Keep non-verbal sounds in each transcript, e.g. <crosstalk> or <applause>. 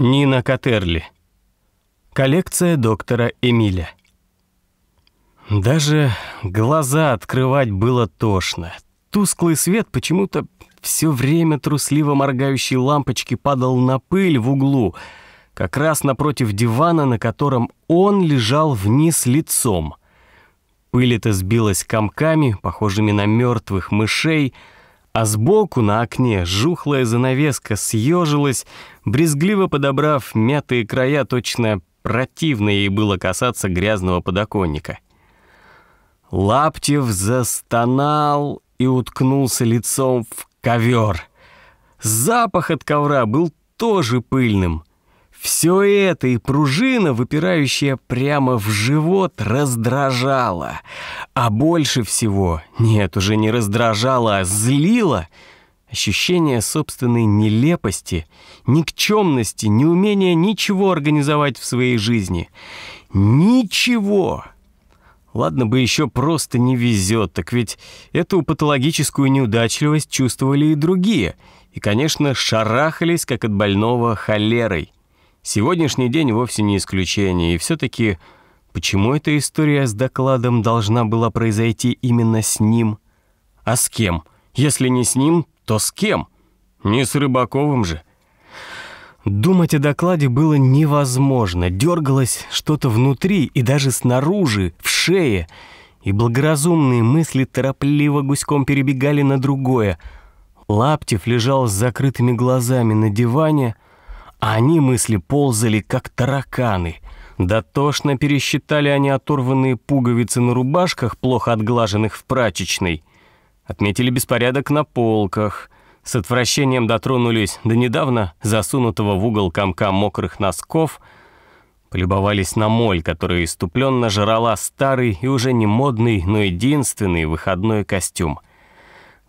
Нина Катерли. Коллекция доктора Эмиля. Даже глаза открывать было тошно. Тусклый свет почему-то все время трусливо моргающей лампочки падал на пыль в углу, как раз напротив дивана, на котором он лежал вниз лицом. Пыль эта сбилась комками, похожими на мертвых мышей, а сбоку на окне жухлая занавеска съежилась, брезгливо подобрав мятые края, точно противно ей было касаться грязного подоконника. Лаптев застонал и уткнулся лицом в ковер. Запах от ковра был тоже пыльным. Все это и пружина, выпирающая прямо в живот, раздражала. А больше всего, нет, уже не раздражала, а злила ощущение собственной нелепости, никчемности, неумения ничего организовать в своей жизни. Ничего! Ладно бы еще просто не везет, так ведь эту патологическую неудачливость чувствовали и другие. И, конечно, шарахались, как от больного холерой. Сегодняшний день вовсе не исключение, и все-таки почему эта история с докладом должна была произойти именно с ним? А с кем? Если не с ним, то с кем? Не с Рыбаковым же. Думать о докладе было невозможно. Дергалось что-то внутри и даже снаружи, в шее. И благоразумные мысли торопливо гуськом перебегали на другое. Лаптев лежал с закрытыми глазами на диване, они мысли ползали, как тараканы. Дотошно пересчитали они оторванные пуговицы на рубашках, плохо отглаженных в прачечной. Отметили беспорядок на полках. С отвращением дотронулись до недавно засунутого в угол комка мокрых носков. Полюбовались на моль, которая иступленно жрала старый и уже не модный, но единственный выходной костюм.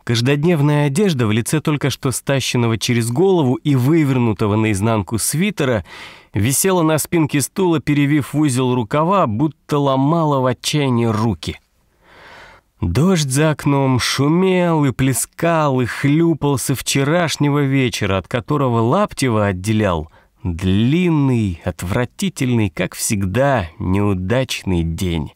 Каждодневная одежда в лице только что стащенного через голову и вывернутого наизнанку свитера висела на спинке стула, перевив в узел рукава, будто ломала в отчаянии руки. Дождь за окном шумел и плескал и хлюпал со вчерашнего вечера, от которого Лаптева отделял длинный, отвратительный, как всегда, неудачный день.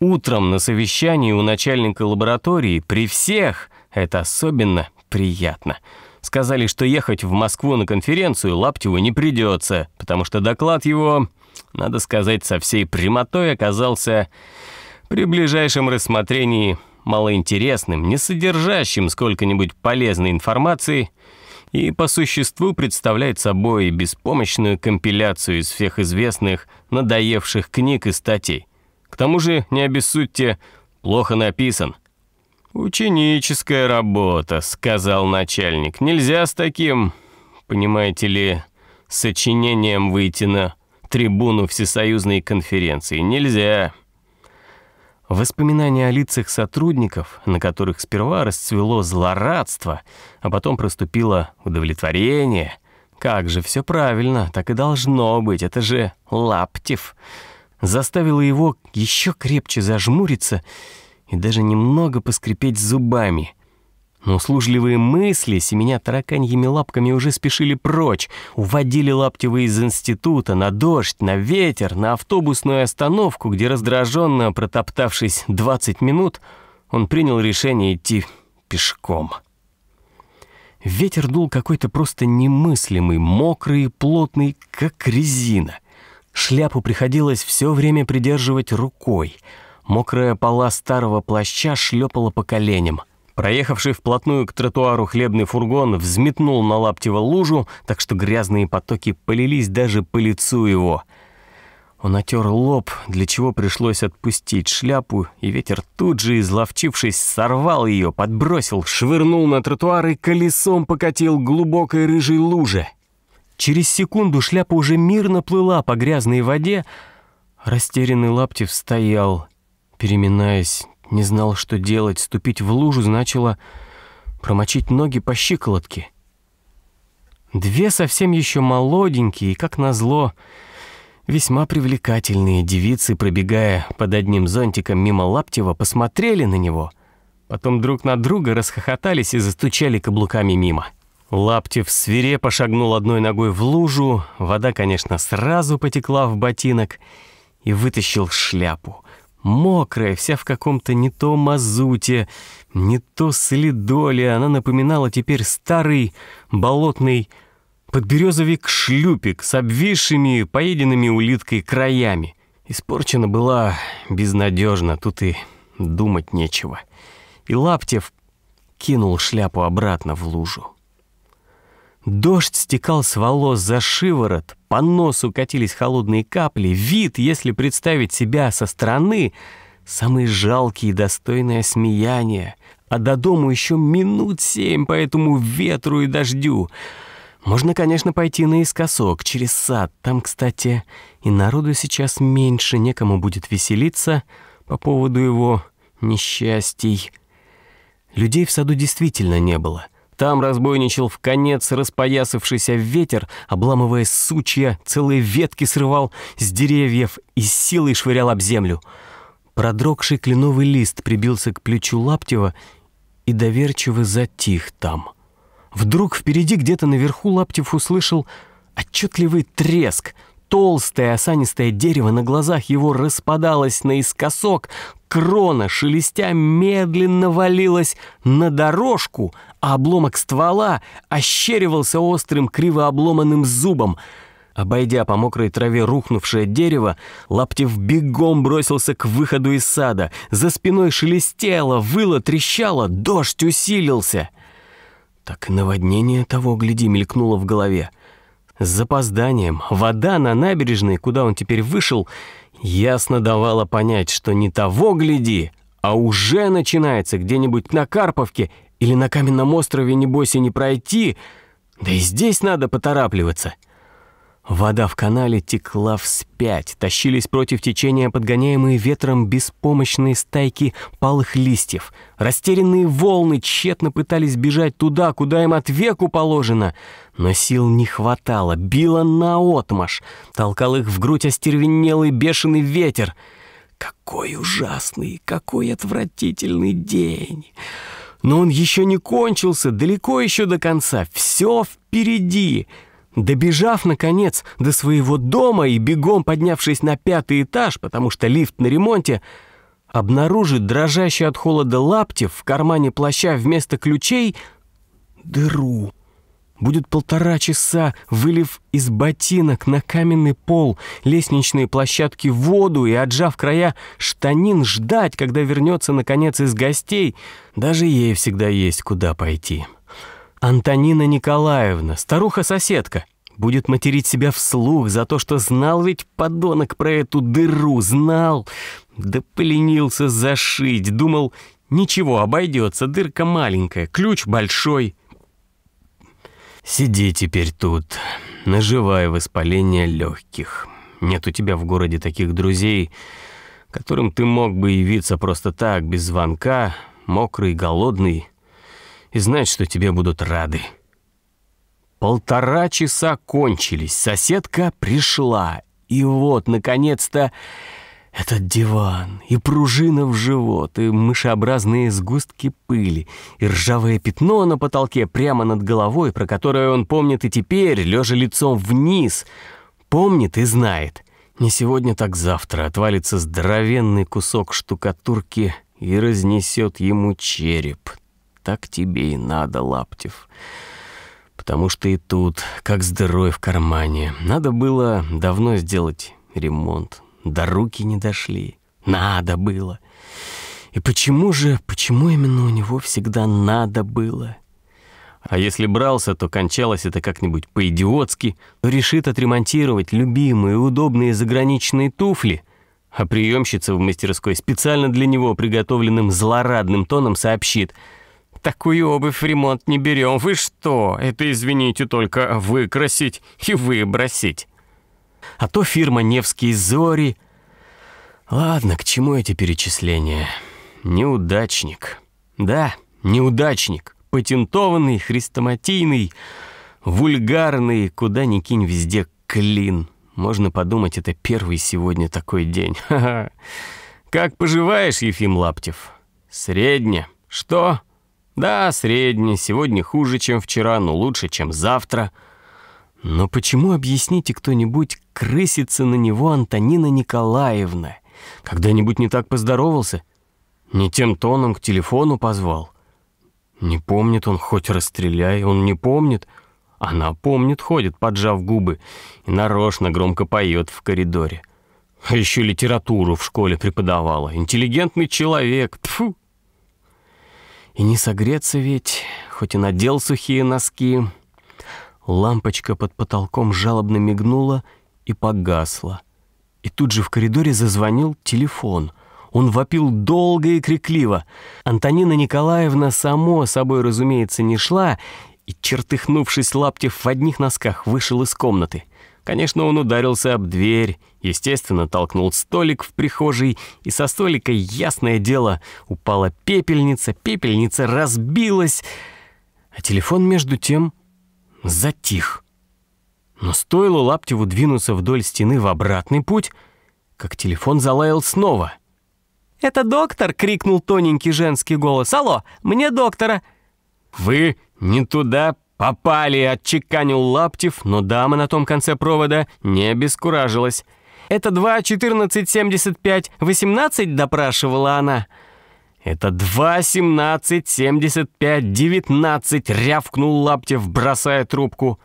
Утром на совещании у начальника лаборатории при всех это особенно приятно. Сказали, что ехать в Москву на конференцию Лаптеву не придется, потому что доклад его, надо сказать, со всей прямотой оказался при ближайшем рассмотрении малоинтересным, не содержащим сколько-нибудь полезной информации и по существу представляет собой беспомощную компиляцию из всех известных надоевших книг и статей. Тому же, не обессудьте, плохо написан. «Ученическая работа», — сказал начальник. «Нельзя с таким, понимаете ли, сочинением выйти на трибуну всесоюзной конференции. Нельзя». Воспоминания о лицах сотрудников, на которых сперва расцвело злорадство, а потом проступило удовлетворение. Как же, все правильно, так и должно быть, это же Лаптев заставило его еще крепче зажмуриться и даже немного поскрипеть зубами. Но услужливые мысли, семеня тараканьими лапками, уже спешили прочь, уводили Лаптева из института на дождь, на ветер, на автобусную остановку, где раздраженно протоптавшись 20 минут, он принял решение идти пешком. Ветер дул какой-то просто немыслимый, мокрый и плотный, как резина — Шляпу приходилось все время придерживать рукой. Мокрая пола старого плаща шлепала по коленям. Проехавший вплотную к тротуару хлебный фургон взметнул на Лаптева лужу, так что грязные потоки полились даже по лицу его. Он отер лоб, для чего пришлось отпустить шляпу, и ветер тут же, изловчившись, сорвал ее, подбросил, швырнул на тротуар и колесом покатил глубокой рыжей луже. Через секунду шляпа уже мирно плыла по грязной воде. Растерянный Лаптев стоял, переминаясь, не знал, что делать. Ступить в лужу значило промочить ноги по щиколотке. Две совсем еще молоденькие как назло, весьма привлекательные девицы, пробегая под одним зонтиком мимо Лаптева, посмотрели на него, потом друг на друга расхохотались и застучали каблуками мимо. Лаптев свирепо шагнул одной ногой в лужу, вода, конечно, сразу потекла в ботинок и вытащил шляпу. Мокрая, вся в каком-то не то мазуте, не то следоле, она напоминала теперь старый болотный подберезовик-шлюпик с обвисшими, поеденными улиткой краями. Испорчена была безнадежно, тут и думать нечего. И Лаптев кинул шляпу обратно в лужу. Дождь стекал с волос за шиворот, по носу катились холодные капли. Вид, если представить себя со стороны, самый жалкий и достойное смеяние. А до дому еще минут семь по этому ветру и дождю. Можно, конечно, пойти наискосок, через сад. Там, кстати, и народу сейчас меньше, некому будет веселиться по поводу его несчастий. Людей в саду действительно не было — там разбойничал в конец распоясавшийся ветер, обламывая сучья, целые ветки срывал с деревьев и силой швырял об землю. Продрогший кленовый лист прибился к плечу Лаптева и доверчиво затих там. Вдруг впереди где-то наверху Лаптев услышал отчетливый треск — Толстое осанистое дерево на глазах его распадалось наискосок, крона, шелестя, медленно валилась на дорожку, а обломок ствола ощеривался острым кривообломанным зубом. Обойдя по мокрой траве рухнувшее дерево, Лаптев бегом бросился к выходу из сада. За спиной шелестело, выло, трещало, дождь усилился. Так наводнение того, гляди, мелькнуло в голове. С запозданием вода на набережной, куда он теперь вышел, ясно давала понять, что не того гляди, а уже начинается где-нибудь на Карповке или на Каменном острове, небось, и не пройти, да и здесь надо поторапливаться. Вода в канале текла вспять, тащились против течения подгоняемые ветром беспомощные стайки палых листьев. Растерянные волны тщетно пытались бежать туда, куда им от веку положено, но сил не хватало, било наотмашь, толкал их в грудь остервенелый бешеный ветер. Какой ужасный, какой отвратительный день! Но он еще не кончился, далеко еще до конца, все впереди — Добежав, наконец, до своего дома и бегом поднявшись на пятый этаж, потому что лифт на ремонте, обнаружит дрожащий от холода лаптев в кармане плаща вместо ключей дыру. Будет полтора часа, вылив из ботинок на каменный пол лестничные площадки воду и, отжав края штанин, ждать, когда вернется, наконец, из гостей. Даже ей всегда есть куда пойти. Антонина Николаевна, старуха-соседка, будет материть себя вслух за то, что знал ведь подонок про эту дыру, знал. Да поленился зашить, думал, ничего, обойдется, дырка маленькая, ключ большой. Сиди теперь тут, наживай воспаление легких. Нет у тебя в городе таких друзей, которым ты мог бы явиться просто так, без звонка, мокрый, голодный, и знать, что тебе будут рады. Полтора часа кончились, соседка пришла, и вот, наконец-то, этот диван, и пружина в живот, и мышеобразные сгустки пыли, и ржавое пятно на потолке прямо над головой, про которое он помнит и теперь, лежа лицом вниз. Помнит и знает. Не сегодня, так завтра отвалится здоровенный кусок штукатурки и разнесет ему череп так тебе и надо, Лаптев. Потому что и тут, как дырой в кармане, надо было давно сделать ремонт. До руки не дошли. Надо было. И почему же, почему именно у него всегда надо было? А если брался, то кончалось это как-нибудь по-идиотски, решит отремонтировать любимые удобные заграничные туфли, а приемщица в мастерской специально для него приготовленным злорадным тоном сообщит — Такую обувь в ремонт не берем. Вы что? Это, извините, только выкрасить и выбросить. А то фирма «Невские зори». Ладно, к чему эти перечисления? Неудачник. Да, неудачник. Патентованный, хрестоматийный, вульгарный, куда ни кинь везде клин. Можно подумать, это первый сегодня такой день. <laughs> Ха -ха. Как поживаешь, Ефим Лаптев? Средне. Что? Да, средний, сегодня хуже, чем вчера, но лучше, чем завтра. Но почему, объясните кто-нибудь, крысится на него Антонина Николаевна? Когда-нибудь не так поздоровался? Не тем тоном к телефону позвал? Не помнит он, хоть расстреляй, он не помнит. Она помнит, ходит, поджав губы, и нарочно громко поет в коридоре. А еще литературу в школе преподавала. Интеллигентный человек, тфу. И не согреться ведь, хоть и надел сухие носки. Лампочка под потолком жалобно мигнула и погасла. И тут же в коридоре зазвонил телефон. Он вопил долго и крикливо. Антонина Николаевна, само собой, разумеется, не шла, и, чертыхнувшись Лаптев в одних носках, вышел из комнаты. Конечно, он ударился об дверь, естественно, толкнул столик в прихожей, и со столика, ясное дело, упала пепельница, пепельница разбилась, а телефон между тем затих. Но стоило Лаптеву двинуться вдоль стены в обратный путь, как телефон залаял снова. «Это доктор!» — крикнул тоненький женский голос. «Алло, мне доктора!» «Вы не туда «Попали!» — отчеканил Лаптев, но дама на том конце провода не обескуражилась. «Это 2, 14, 75, 18?» — допрашивала она. «Это 2, 17, 75, 19!» — рявкнул Лаптев, бросая трубку.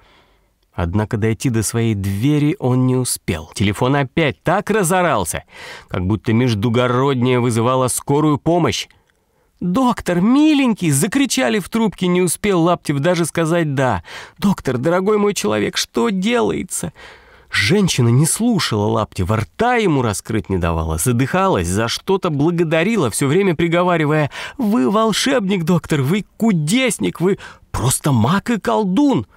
Однако дойти до своей двери он не успел. Телефон опять так разорался, как будто междугородняя вызывала скорую помощь. «Доктор, миленький!» — закричали в трубке, не успел Лаптев даже сказать «да». «Доктор, дорогой мой человек, что делается?» Женщина не слушала Лаптева, рта ему раскрыть не давала, задыхалась, за что-то благодарила, все время приговаривая «Вы волшебник, доктор, вы кудесник, вы просто маг и колдун!»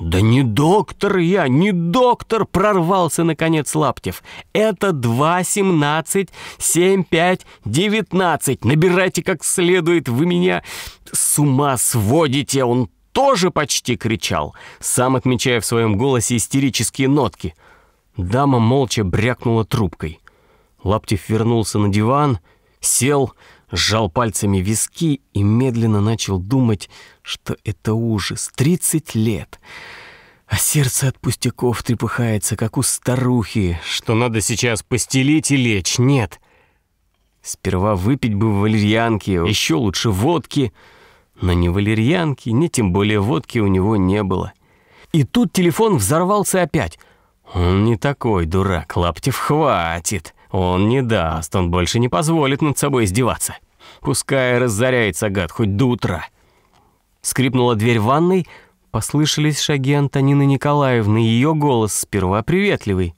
«Да не доктор я, не доктор!» — прорвался, наконец, Лаптев. «Это 2, 17, 7, 5, 19. Набирайте как следует, вы меня с ума сводите!» Он тоже почти кричал, сам отмечая в своем голосе истерические нотки. Дама молча брякнула трубкой. Лаптев вернулся на диван, сел, сжал пальцами виски и медленно начал думать, что это ужас. Тридцать лет. А сердце от пустяков трепыхается, как у старухи, что надо сейчас постелить и лечь. Нет. Сперва выпить бы валерьянки, еще лучше водки. Но ни валерьянки, ни тем более водки у него не было. И тут телефон взорвался опять. Он не такой дурак, Лаптев хватит. Он не даст, он больше не позволит над собой издеваться. Пускай разоряется гад хоть до утра. Скрипнула дверь ванной, послышались шаги Антонины Николаевны, ее голос сперва приветливый.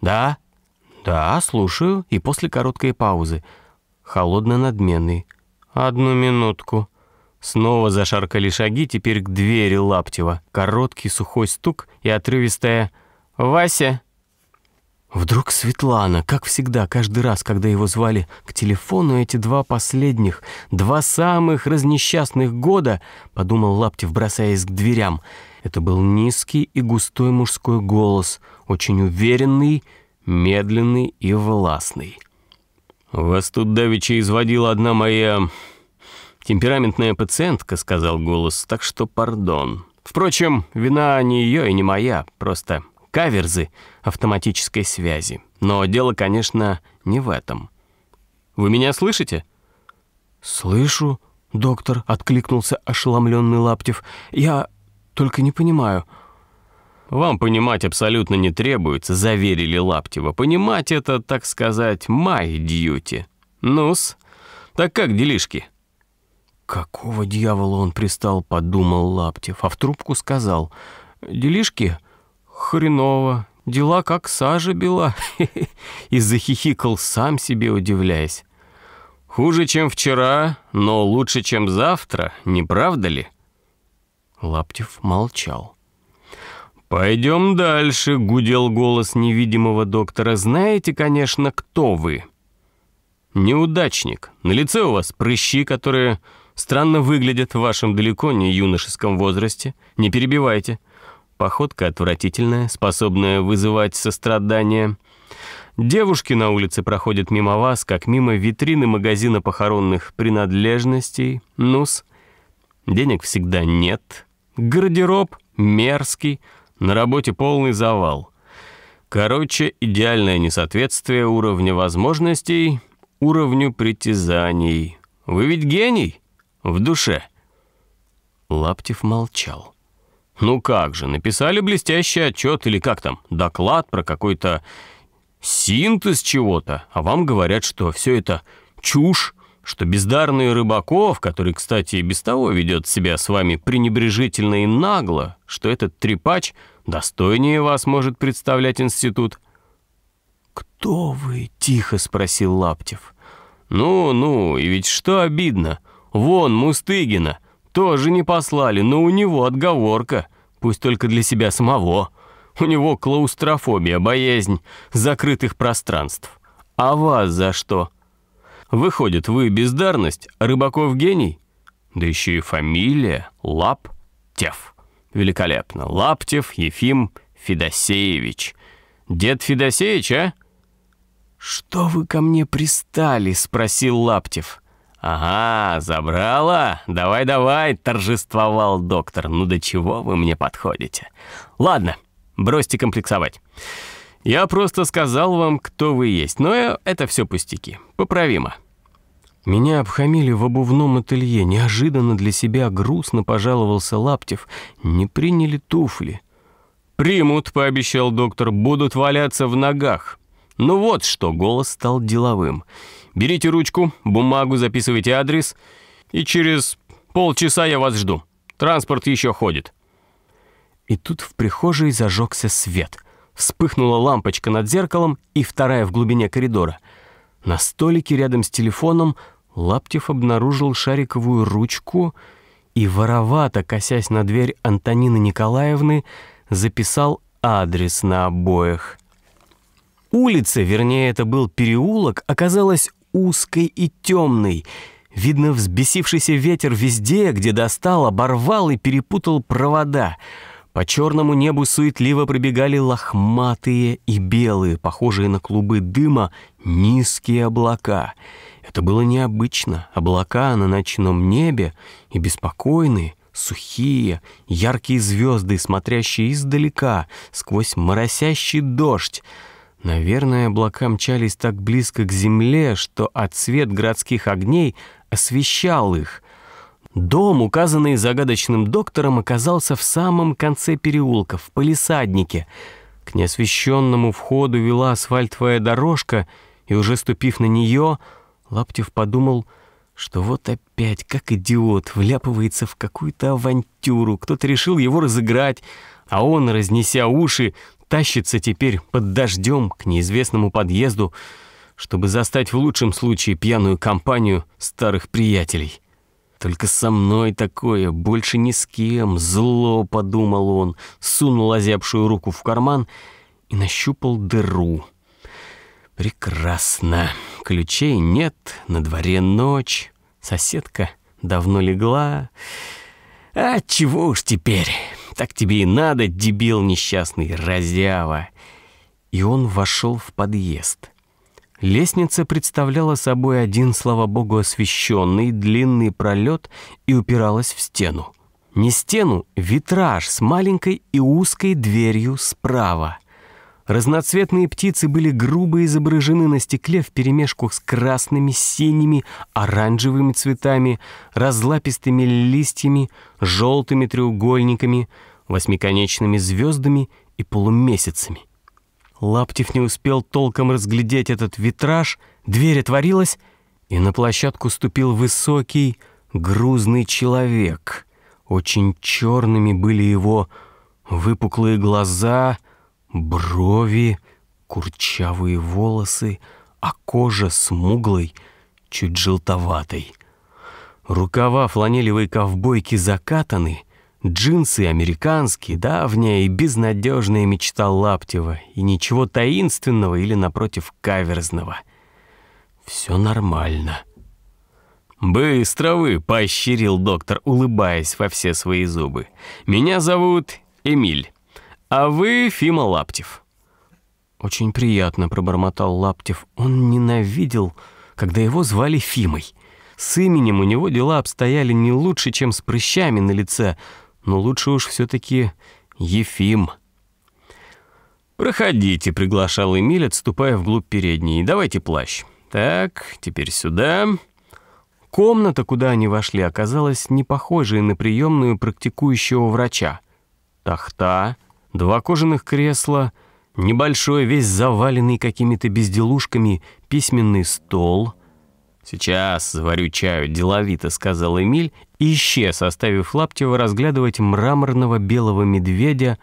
«Да, да, слушаю», и после короткой паузы, холодно-надменный. «Одну минутку». Снова зашаркали шаги, теперь к двери Лаптева. Короткий сухой стук и отрывистая «Вася!» Вдруг Светлана, как всегда, каждый раз, когда его звали к телефону, эти два последних, два самых разнесчастных года, подумал Лаптев, бросаясь к дверям. Это был низкий и густой мужской голос, очень уверенный, медленный и властный. «Вас тут давеча изводила одна моя темпераментная пациентка», — сказал голос, — «так что пардон. Впрочем, вина не ее и не моя, просто каверзы автоматической связи. Но дело, конечно, не в этом. Вы меня слышите? Слышу, доктор, откликнулся ошеломленный Лаптев. Я только не понимаю. Вам понимать абсолютно не требуется, заверили Лаптева. Понимать это, так сказать, my duty. Ну-с, так как делишки? Какого дьявола он пристал, подумал Лаптев, а в трубку сказал. Делишки? Хреново, дела как сажа бела. <laughs> И захихикал, сам себе удивляясь. Хуже, чем вчера, но лучше, чем завтра, не правда ли? Лаптев молчал. «Пойдем дальше», — гудел голос невидимого доктора. «Знаете, конечно, кто вы?» «Неудачник. На лице у вас прыщи, которые странно выглядят в вашем далеко не юношеском возрасте. Не перебивайте. Походка отвратительная, способная вызывать сострадание. Девушки на улице проходят мимо вас, как мимо витрины магазина похоронных принадлежностей. Нус, денег всегда нет, гардероб мерзкий, на работе полный завал. Короче, идеальное несоответствие уровня возможностей уровню притязаний. Вы ведь гений в душе. Лаптев молчал. Ну как же, написали блестящий отчет или как там, доклад про какой-то синтез чего-то, а вам говорят, что все это чушь, что бездарный Рыбаков, который, кстати, и без того ведет себя с вами пренебрежительно и нагло, что этот трепач достойнее вас может представлять институт. «Кто вы?» — тихо спросил Лаптев. «Ну, ну, и ведь что обидно? Вон, Мустыгина, тоже не послали, но у него отговорка, пусть только для себя самого». У него клаустрофобия, боязнь закрытых пространств. А вас за что? Выходит, вы бездарность, а Рыбаков гений? Да еще и фамилия Лаптев. Великолепно. Лаптев Ефим Федосеевич. Дед Федосеевич, а? «Что вы ко мне пристали?» — спросил Лаптев. «Ага, забрала? Давай-давай!» — торжествовал доктор. «Ну до чего вы мне подходите?» «Ладно, Бросьте комплексовать. Я просто сказал вам, кто вы есть, но это все пустяки. Поправимо. Меня обхамили в обувном ателье. Неожиданно для себя грустно пожаловался Лаптев. Не приняли туфли. «Примут», — пообещал доктор, — «будут валяться в ногах». Ну вот что, голос стал деловым. «Берите ручку, бумагу, записывайте адрес, и через полчаса я вас жду. Транспорт еще ходит». И тут в прихожей зажегся свет. Вспыхнула лампочка над зеркалом и вторая в глубине коридора. На столике рядом с телефоном Лаптев обнаружил шариковую ручку и, воровато косясь на дверь Антонины Николаевны, записал адрес на обоях. Улица, вернее, это был переулок, оказалась узкой и темной. Видно, взбесившийся ветер везде, где достал, оборвал и перепутал провода — по черному небу суетливо пробегали лохматые и белые, похожие на клубы дыма, низкие облака. Это было необычно. Облака на ночном небе и беспокойные, сухие, яркие звезды, смотрящие издалека, сквозь моросящий дождь. Наверное, облака мчались так близко к земле, что отсвет городских огней освещал их — Дом, указанный загадочным доктором, оказался в самом конце переулка, в палисаднике. К неосвещенному входу вела асфальтовая дорожка, и уже ступив на нее, Лаптев подумал, что вот опять, как идиот, вляпывается в какую-то авантюру. Кто-то решил его разыграть, а он, разнеся уши, тащится теперь под дождем к неизвестному подъезду, чтобы застать в лучшем случае пьяную компанию старых приятелей. Только со мной такое, больше ни с кем. Зло, подумал он, сунул озябшую руку в карман и нащупал дыру. Прекрасно. Ключей нет, на дворе ночь. Соседка давно легла. А чего уж теперь? Так тебе и надо, дебил несчастный, разява. И он вошел в подъезд. Лестница представляла собой один, слава богу, освещенный длинный пролет и упиралась в стену. Не стену, витраж с маленькой и узкой дверью справа. Разноцветные птицы были грубо изображены на стекле вперемешку с красными, синими, оранжевыми цветами, разлапистыми листьями, желтыми треугольниками, восьмиконечными звездами и полумесяцами. Лаптев не успел толком разглядеть этот витраж, дверь отворилась, и на площадку ступил высокий, грузный человек. Очень черными были его выпуклые глаза, брови, курчавые волосы, а кожа смуглой, чуть желтоватой. Рукава фланелевой ковбойки закатаны — Джинсы американские, давняя и безнадежная мечта Лаптева, и ничего таинственного или, напротив, каверзного. Все нормально. «Быстро вы!» — поощрил доктор, улыбаясь во все свои зубы. «Меня зовут Эмиль, а вы Фима Лаптев». «Очень приятно», — пробормотал Лаптев. Он ненавидел, когда его звали Фимой. С именем у него дела обстояли не лучше, чем с прыщами на лице, но лучше уж все-таки Ефим. «Проходите», — приглашал Эмиль, отступая вглубь передней. «Давайте плащ. Так, теперь сюда». Комната, куда они вошли, оказалась не похожей на приемную практикующего врача. Тахта, два кожаных кресла, небольшой, весь заваленный какими-то безделушками, письменный стол. «Сейчас заварю чаю», — деловито сказал Эмиль, и исчез, оставив Лаптева разглядывать мраморного белого медведя,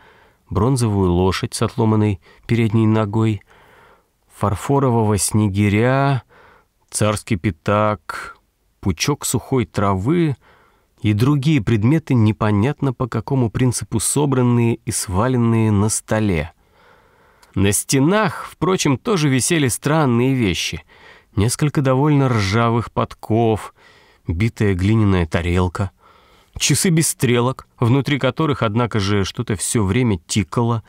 бронзовую лошадь с отломанной передней ногой, фарфорового снегиря, царский пятак, пучок сухой травы и другие предметы, непонятно по какому принципу собранные и сваленные на столе. На стенах, впрочем, тоже висели странные вещи. Несколько довольно ржавых подков, битая глиняная тарелка, часы без стрелок, внутри которых, однако же, что-то все время тикало,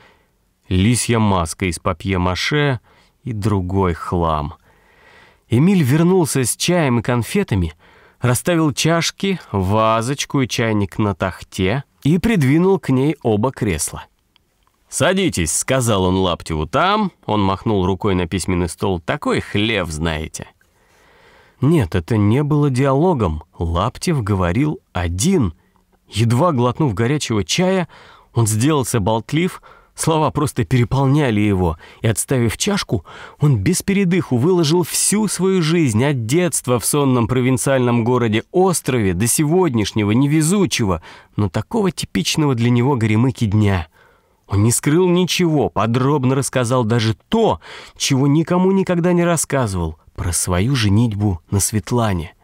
лисья маска из папье-маше и другой хлам. Эмиль вернулся с чаем и конфетами, расставил чашки, вазочку и чайник на тахте и придвинул к ней оба кресла. «Садитесь», — сказал он Лаптеву. «Там», — он махнул рукой на письменный стол, — «такой хлев, знаете». Нет, это не было диалогом. Лаптев говорил один. Едва глотнув горячего чая, он сделался болтлив, Слова просто переполняли его, и, отставив чашку, он без передыху выложил всю свою жизнь от детства в сонном провинциальном городе-острове до сегодняшнего невезучего, но такого типичного для него горемыки дня. Он не скрыл ничего, подробно рассказал даже то, чего никому никогда не рассказывал, про свою женитьбу на Светлане.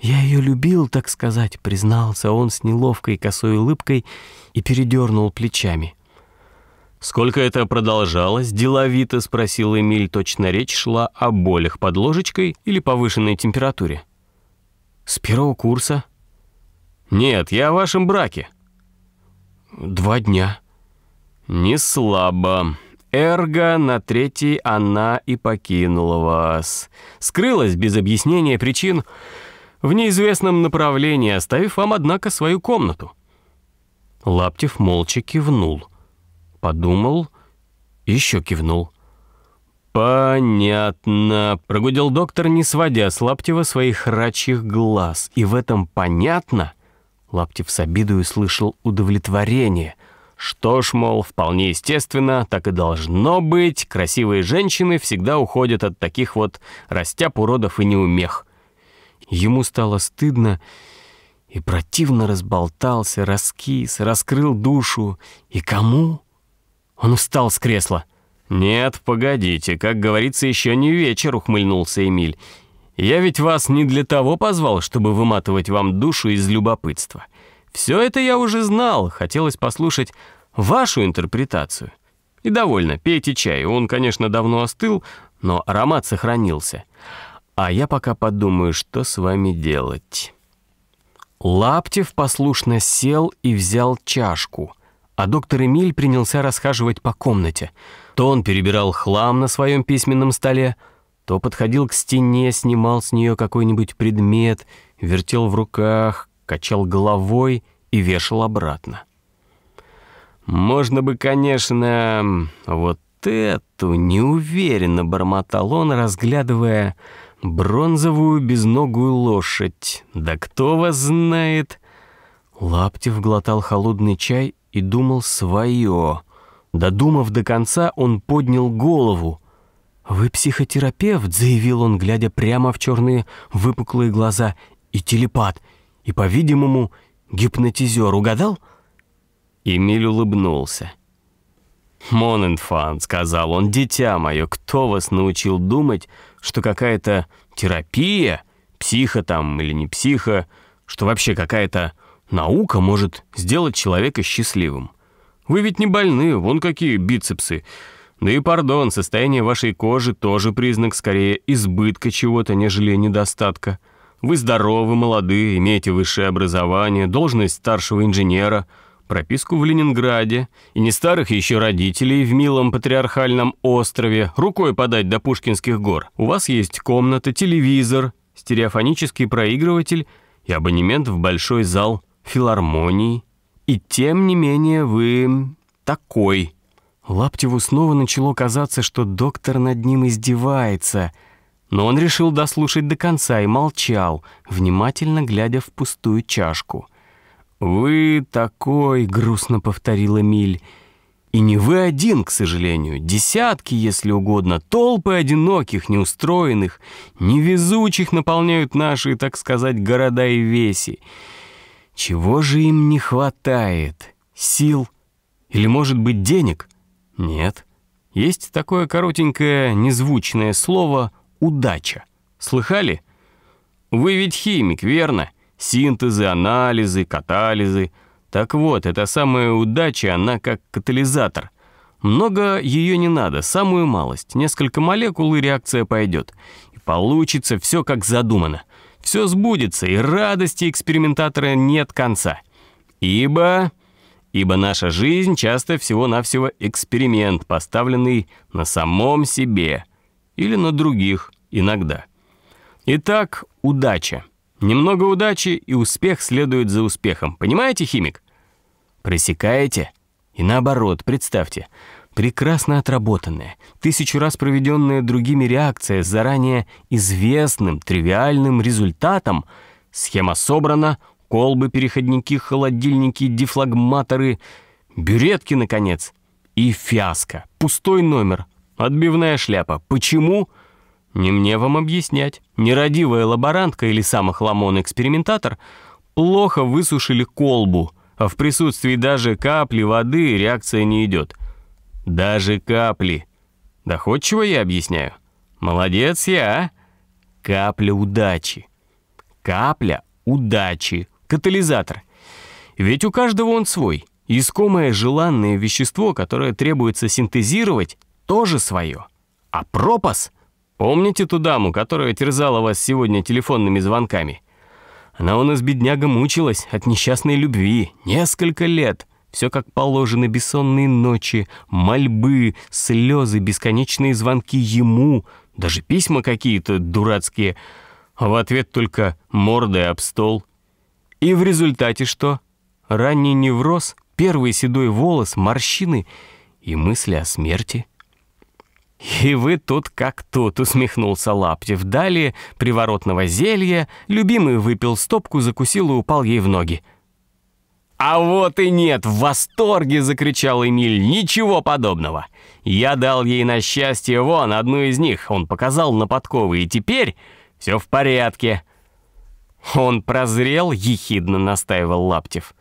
«Я ее любил, так сказать», — признался он с неловкой косой улыбкой и передернул плечами. «Сколько это продолжалось?» – деловито спросил Эмиль. Точно речь шла о болях под ложечкой или повышенной температуре. «С первого курса?» «Нет, я о вашем браке». «Два дня». «Не слабо. Эрго на третий она и покинула вас. Скрылась без объяснения причин в неизвестном направлении, оставив вам, однако, свою комнату». Лаптев молча кивнул – подумал, еще кивнул. «Понятно», — прогудел доктор, не сводя с Лаптева своих рачьих глаз. И в этом «понятно» Лаптев с обидой услышал удовлетворение. Что ж, мол, вполне естественно, так и должно быть. Красивые женщины всегда уходят от таких вот растяп уродов и неумех. Ему стало стыдно, и противно разболтался, раскис, раскрыл душу. И кому? Он встал с кресла. «Нет, погодите, как говорится, еще не вечер», — ухмыльнулся Эмиль. «Я ведь вас не для того позвал, чтобы выматывать вам душу из любопытства. Все это я уже знал, хотелось послушать вашу интерпретацию. И довольно, пейте чай, он, конечно, давно остыл, но аромат сохранился. А я пока подумаю, что с вами делать». Лаптев послушно сел и взял чашку — а доктор Эмиль принялся расхаживать по комнате. То он перебирал хлам на своем письменном столе, то подходил к стене, снимал с нее какой-нибудь предмет, вертел в руках, качал головой и вешал обратно. «Можно бы, конечно, вот эту неуверенно бормотал он, разглядывая бронзовую безногую лошадь. Да кто вас знает?» Лаптев глотал холодный чай и думал свое. Додумав до конца, он поднял голову. «Вы психотерапевт», — заявил он, глядя прямо в черные выпуклые глаза, «и телепат, и, по-видимому, гипнотизер. Угадал?» Эмиль улыбнулся. «Моненфан», — сказал он, — «дитя мое, кто вас научил думать, что какая-то терапия, психо там или не психо, что вообще какая-то Наука может сделать человека счастливым. Вы ведь не больны, вон какие бицепсы. Да и, пардон, состояние вашей кожи тоже признак скорее избытка чего-то, нежели недостатка. Вы здоровы, молоды, имеете высшее образование, должность старшего инженера, прописку в Ленинграде, и не старых еще родителей в милом патриархальном острове, рукой подать до Пушкинских гор. У вас есть комната, телевизор, стереофонический проигрыватель и абонемент в большой зал филармонии. И тем не менее вы такой. Лаптеву снова начало казаться, что доктор над ним издевается, но он решил дослушать до конца и молчал, внимательно глядя в пустую чашку. «Вы такой», — грустно повторила Миль, — и не вы один, к сожалению, десятки, если угодно, толпы одиноких, неустроенных, невезучих наполняют наши, так сказать, города и веси. Чего же им не хватает? Сил? Или, может быть, денег? Нет. Есть такое коротенькое, незвучное слово «удача». Слыхали? Вы ведь химик, верно? Синтезы, анализы, катализы — так вот, эта самая удача, она как катализатор. Много ее не надо, самую малость. Несколько молекул, и реакция пойдет. И получится все как задумано. Все сбудется, и радости экспериментатора нет конца. Ибо... Ибо наша жизнь часто всего-навсего эксперимент, поставленный на самом себе. Или на других иногда. Итак, удача. Немного удачи, и успех следует за успехом. Понимаете, химик? Пресекаете? И наоборот, представьте, прекрасно отработанная, тысячу раз проведенная другими реакция с заранее известным тривиальным результатом, схема собрана, колбы, переходники, холодильники, дефлагматоры, бюретки, наконец, и фиаско, пустой номер, отбивная шляпа. Почему? Не мне вам объяснять. Нерадивая лаборантка или сам охламон-экспериментатор плохо высушили колбу, а в присутствии даже капли воды реакция не идет. Даже капли. Доходчиво я объясняю? Молодец я, а? Капля удачи. Капля удачи. Катализатор. Ведь у каждого он свой. Искомое желанное вещество, которое требуется синтезировать, тоже свое. А пропас — Помните ту даму, которая терзала вас сегодня телефонными звонками? Она у нас, бедняга, мучилась от несчастной любви несколько лет. Все как положено, бессонные ночи, мольбы, слезы, бесконечные звонки ему, даже письма какие-то дурацкие, а в ответ только мордой об стол. И в результате что? Ранний невроз, первый седой волос, морщины и мысли о смерти — «И вы тут как тут», — усмехнулся Лаптев. Далее приворотного зелья, любимый выпил стопку, закусил и упал ей в ноги. «А вот и нет, в восторге!» — закричал Эмиль. «Ничего подобного! Я дал ей на счастье вон одну из них, он показал на подковы, и теперь все в порядке!» Он прозрел, ехидно настаивал Лаптев.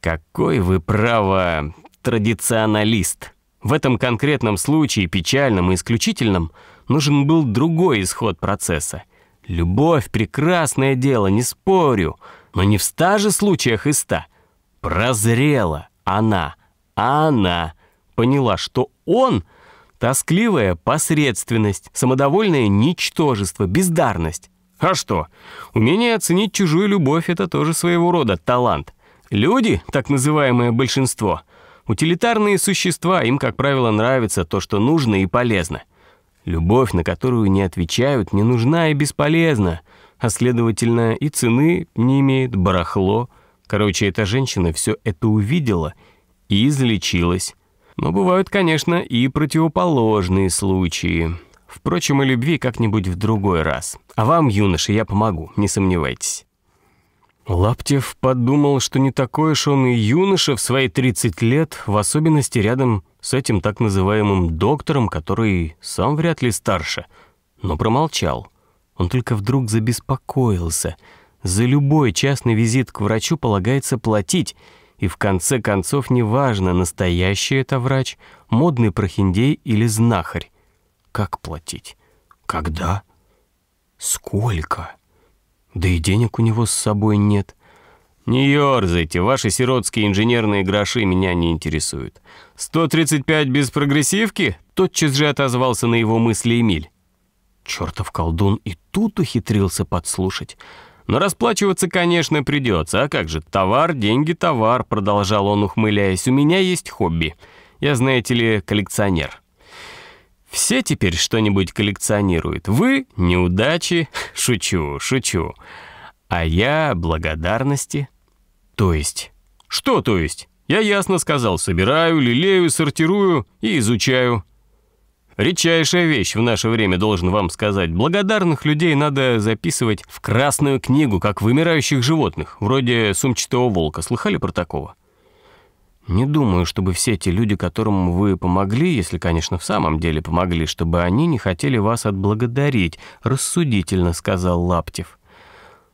«Какой вы, право, традиционалист!» В этом конкретном случае, печальном и исключительном, нужен был другой исход процесса. Любовь — прекрасное дело, не спорю, но не в ста же случаях из ста. Прозрела она, она поняла, что он — тоскливая посредственность, самодовольное ничтожество, бездарность. А что? Умение оценить чужую любовь — это тоже своего рода талант. Люди, так называемое большинство — Утилитарные существа, им, как правило, нравится то, что нужно и полезно. Любовь, на которую не отвечают, не нужна и бесполезна, а, следовательно, и цены не имеет, барахло. Короче, эта женщина все это увидела и излечилась. Но бывают, конечно, и противоположные случаи. Впрочем, о любви как-нибудь в другой раз. А вам, юноши, я помогу, не сомневайтесь. Лаптев подумал, что не такой уж он и юноша в свои 30 лет, в особенности рядом с этим так называемым доктором, который сам вряд ли старше, но промолчал. Он только вдруг забеспокоился. За любой частный визит к врачу полагается платить, и в конце концов неважно, настоящий это врач, модный прохиндей или знахарь. Как платить? Когда? Сколько? Да и денег у него с собой нет. Не ерзайте, ваши сиротские инженерные гроши меня не интересуют. 135 без прогрессивки? Тотчас же отозвался на его мысли Эмиль. Чертов колдун и тут ухитрился подслушать. Но расплачиваться, конечно, придется. А как же, товар, деньги, товар, продолжал он, ухмыляясь. У меня есть хобби. Я, знаете ли, коллекционер. Все теперь что-нибудь коллекционируют. Вы — неудачи, <laughs> шучу, шучу. А я — благодарности. То есть? Что то есть? Я ясно сказал, собираю, лелею, сортирую и изучаю. Редчайшая вещь в наше время, должен вам сказать. Благодарных людей надо записывать в красную книгу, как вымирающих животных, вроде сумчатого волка. Слыхали про такого? Не думаю, чтобы все те люди, которым вы помогли, если, конечно, в самом деле помогли, чтобы они не хотели вас отблагодарить, рассудительно сказал Лаптев.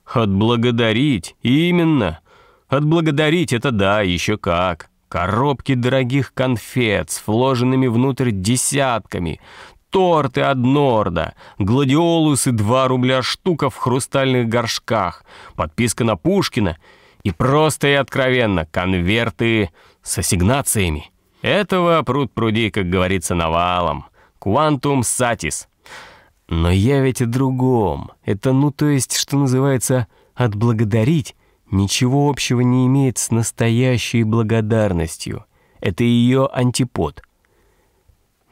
Отблагодарить? Именно. Отблагодарить это да, еще как. Коробки дорогих конфет с вложенными внутрь десятками, торты от Норда, гладиолусы 2 рубля штука в хрустальных горшках, подписка на Пушкина и просто и откровенно конверты с ассигнациями. Этого пруд пруди, как говорится, навалом. Quantum satis. Но я ведь о другом. Это, ну, то есть, что называется, отблагодарить ничего общего не имеет с настоящей благодарностью. Это ее антипод.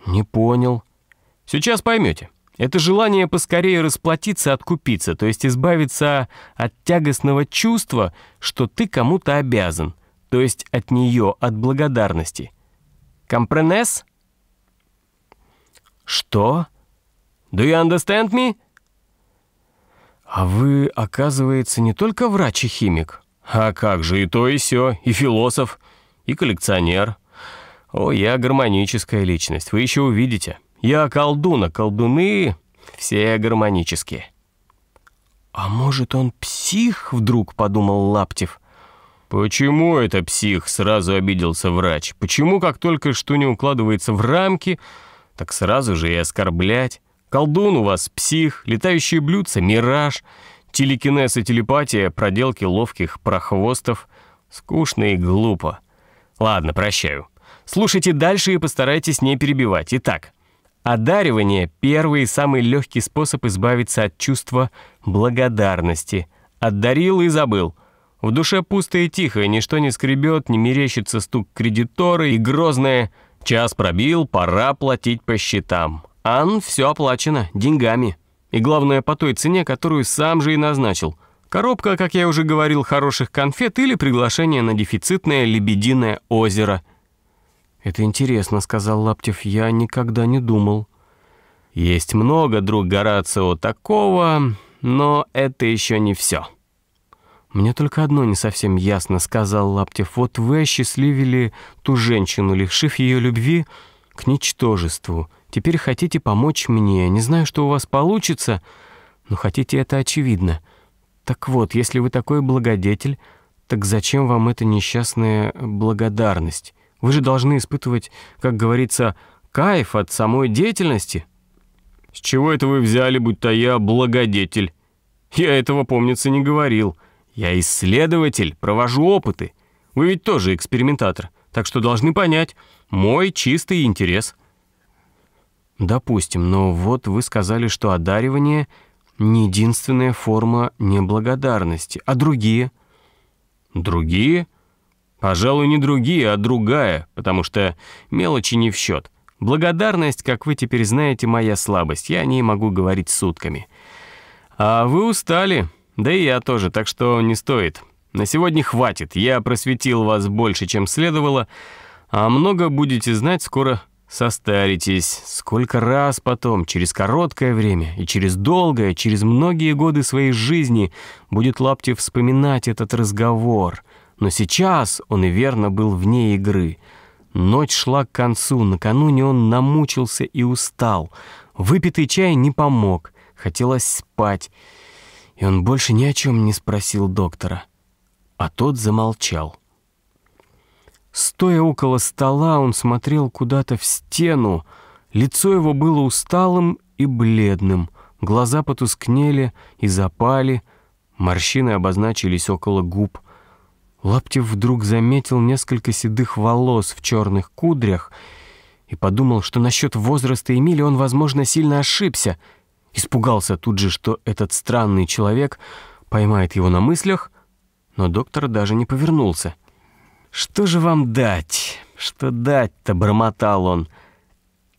Не понял. Сейчас поймете. Это желание поскорее расплатиться, откупиться, то есть избавиться от тягостного чувства, что ты кому-то обязан — то есть от нее, от благодарности. Компренес? Что? Do you understand me? А вы, оказывается, не только врач и химик. А как же и то, и все, и философ, и коллекционер. О, я гармоническая личность, вы еще увидите. Я колдун, а колдуны все гармонические. А может, он псих, вдруг подумал Лаптев. «Почему это псих?» — сразу обиделся врач. «Почему, как только что не укладывается в рамки, так сразу же и оскорблять? Колдун у вас псих, летающие блюдца — мираж, телекинез и телепатия — проделки ловких прохвостов. Скучно и глупо. Ладно, прощаю. Слушайте дальше и постарайтесь не перебивать. Итак, одаривание — первый и самый легкий способ избавиться от чувства благодарности. Отдарил и забыл — в душе пусто и тихо, и ничто не скребет, не мерещится стук кредитора и грозное «час пробил, пора платить по счетам». Ан, все оплачено, деньгами. И главное, по той цене, которую сам же и назначил. Коробка, как я уже говорил, хороших конфет или приглашение на дефицитное лебединое озеро. «Это интересно», — сказал Лаптев, — «я никогда не думал». «Есть много, друг Горацио, такого, но это еще не все». «Мне только одно не совсем ясно», — сказал Лаптев. «Вот вы осчастливили ту женщину, лишив ее любви к ничтожеству. Теперь хотите помочь мне. Не знаю, что у вас получится, но хотите это очевидно. Так вот, если вы такой благодетель, так зачем вам эта несчастная благодарность? Вы же должны испытывать, как говорится, кайф от самой деятельности». «С чего это вы взяли, будто я благодетель? Я этого, помнится, не говорил». Я исследователь, провожу опыты. Вы ведь тоже экспериментатор, так что должны понять, мой чистый интерес. Допустим, но вот вы сказали, что одаривание не единственная форма неблагодарности, а другие? Другие? Пожалуй, не другие, а другая, потому что мелочи не в счет. Благодарность, как вы теперь знаете, моя слабость, я о ней могу говорить сутками. А вы устали, да и я тоже, так что не стоит. На сегодня хватит, я просветил вас больше, чем следовало, а много будете знать, скоро состаритесь. Сколько раз потом, через короткое время и через долгое, через многие годы своей жизни будет Лаптев вспоминать этот разговор. Но сейчас он и верно был вне игры. Ночь шла к концу, накануне он намучился и устал. Выпитый чай не помог, хотелось спать и он больше ни о чем не спросил доктора. А тот замолчал. Стоя около стола, он смотрел куда-то в стену. Лицо его было усталым и бледным. Глаза потускнели и запали. Морщины обозначились около губ. Лаптев вдруг заметил несколько седых волос в черных кудрях и подумал, что насчет возраста Эмили он, возможно, сильно ошибся — Испугался тут же, что этот странный человек поймает его на мыслях, но доктор даже не повернулся. «Что же вам дать? Что дать-то?» — бормотал он.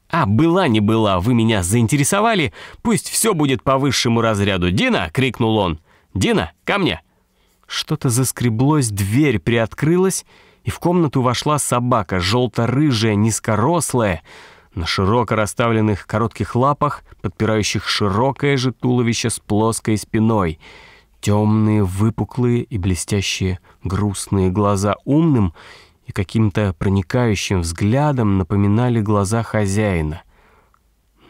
А была не была, вы меня заинтересовали, пусть все будет по высшему разряду. «Дина!» — крикнул он. «Дина, ко мне!» Что-то заскреблось, дверь приоткрылась, и в комнату вошла собака, желто-рыжая, низкорослая, на широко расставленных коротких лапах, подпирающих широкое же туловище с плоской спиной. Темные, выпуклые и блестящие грустные глаза умным и каким-то проникающим взглядом напоминали глаза хозяина.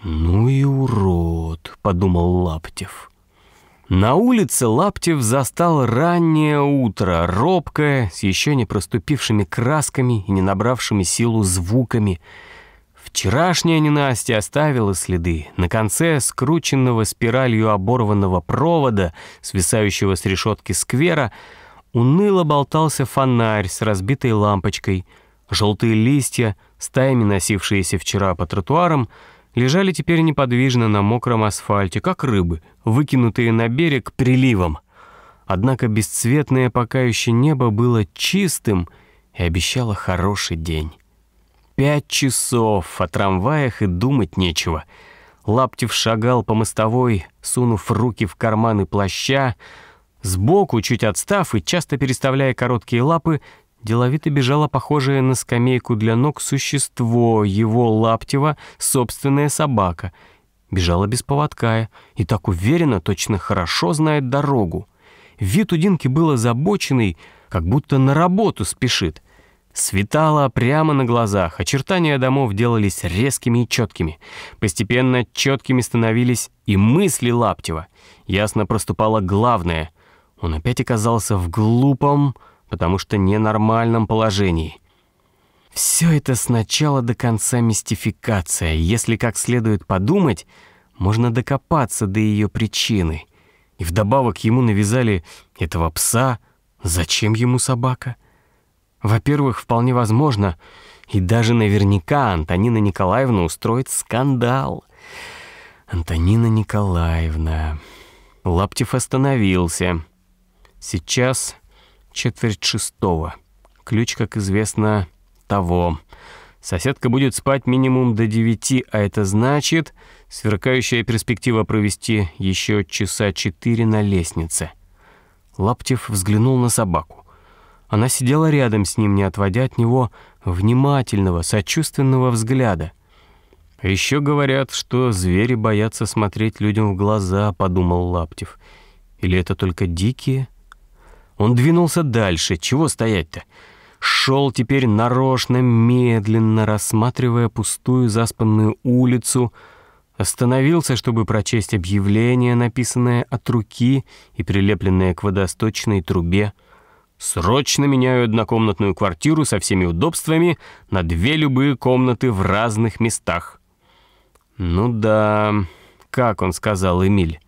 «Ну и урод», — подумал Лаптев. На улице Лаптев застал раннее утро, робкое, с еще не проступившими красками и не набравшими силу звуками. Вчерашняя ненастье оставила следы. На конце скрученного спиралью оборванного провода, свисающего с решетки сквера, уныло болтался фонарь с разбитой лампочкой. Желтые листья, стаями носившиеся вчера по тротуарам, лежали теперь неподвижно на мокром асфальте, как рыбы, выкинутые на берег приливом. Однако бесцветное пока еще небо было чистым и обещало хороший день. Пять часов, о трамваях и думать нечего. Лаптев шагал по мостовой, сунув руки в карманы плаща, сбоку, чуть отстав и часто переставляя короткие лапы, деловито бежала похожая на скамейку для ног существо, его Лаптева, собственная собака. Бежала без поводка и так уверенно, точно хорошо знает дорогу. Вид у Динки был озабоченный, как будто на работу спешит. Светало прямо на глазах, очертания домов делались резкими и четкими. Постепенно четкими становились и мысли Лаптева. Ясно проступало главное. Он опять оказался в глупом, потому что ненормальном положении. Все это с начала до конца мистификация. Если как следует подумать, можно докопаться до ее причины. И вдобавок ему навязали этого пса. Зачем ему собака? Во-первых, вполне возможно, и даже наверняка Антонина Николаевна устроит скандал. Антонина Николаевна... Лаптев остановился. Сейчас четверть шестого. Ключ, как известно, того. Соседка будет спать минимум до девяти, а это значит сверкающая перспектива провести еще часа четыре на лестнице. Лаптев взглянул на собаку. Она сидела рядом с ним, не отводя от него внимательного, сочувственного взгляда. «Еще говорят, что звери боятся смотреть людям в глаза», — подумал Лаптев. «Или это только дикие?» Он двинулся дальше. Чего стоять-то? Шел теперь нарочно, медленно, рассматривая пустую заспанную улицу, остановился, чтобы прочесть объявление, написанное от руки и прилепленное к водосточной трубе. «Срочно меняю однокомнатную квартиру со всеми удобствами на две любые комнаты в разных местах». «Ну да, как он сказал, Эмиль,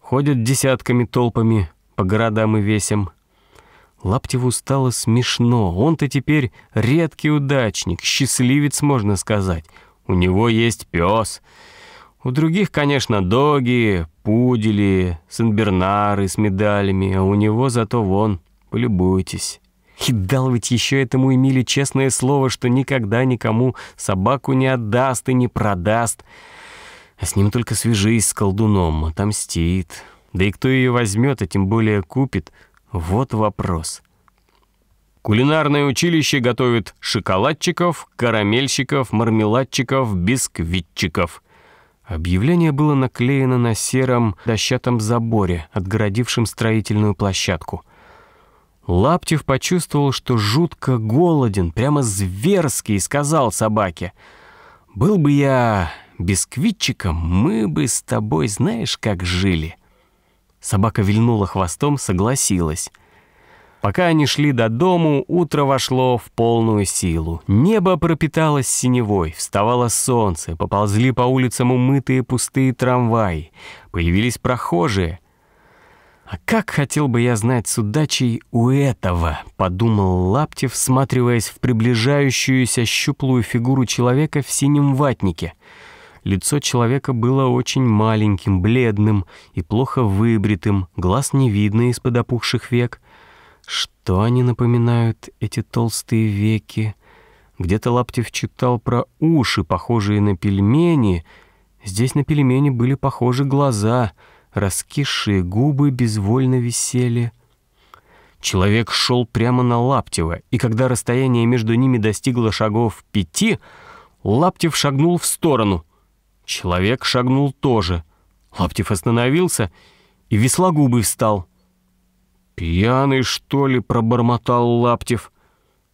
ходят десятками толпами по городам и весям». Лаптеву стало смешно. Он-то теперь редкий удачник, счастливец, можно сказать. У него есть пес. У других, конечно, доги, пудели, сенбернары с медалями, а у него зато вон, полюбуйтесь. И дал ведь еще этому Эмиле честное слово, что никогда никому собаку не отдаст и не продаст. А с ним только свяжись с колдуном, отомстит. Да и кто ее возьмет, а тем более купит — вот вопрос. Кулинарное училище готовит шоколадчиков, карамельщиков, мармеладчиков, бисквитчиков. Объявление было наклеено на сером дощатом заборе, отгородившем строительную площадку. Лаптев почувствовал, что жутко голоден, прямо зверски, и сказал собаке, «Был бы я бисквитчиком, мы бы с тобой знаешь, как жили». Собака вильнула хвостом, согласилась. Пока они шли до дому, утро вошло в полную силу. Небо пропиталось синевой, вставало солнце, поползли по улицам умытые пустые трамваи, появились прохожие. «А как хотел бы я знать с удачей у этого?» — подумал Лаптев, всматриваясь в приближающуюся щуплую фигуру человека в синем ватнике — Лицо человека было очень маленьким, бледным и плохо выбритым, глаз не видно из-под опухших век. Что они напоминают, эти толстые веки? Где-то Лаптев читал про уши, похожие на пельмени. Здесь на пельмени были похожи глаза, раскисшие губы безвольно висели. Человек шел прямо на Лаптева, и когда расстояние между ними достигло шагов пяти, Лаптев шагнул в сторону. Человек шагнул тоже. Лаптев остановился и веслогубый встал. «Пьяный, что ли?» — пробормотал Лаптев.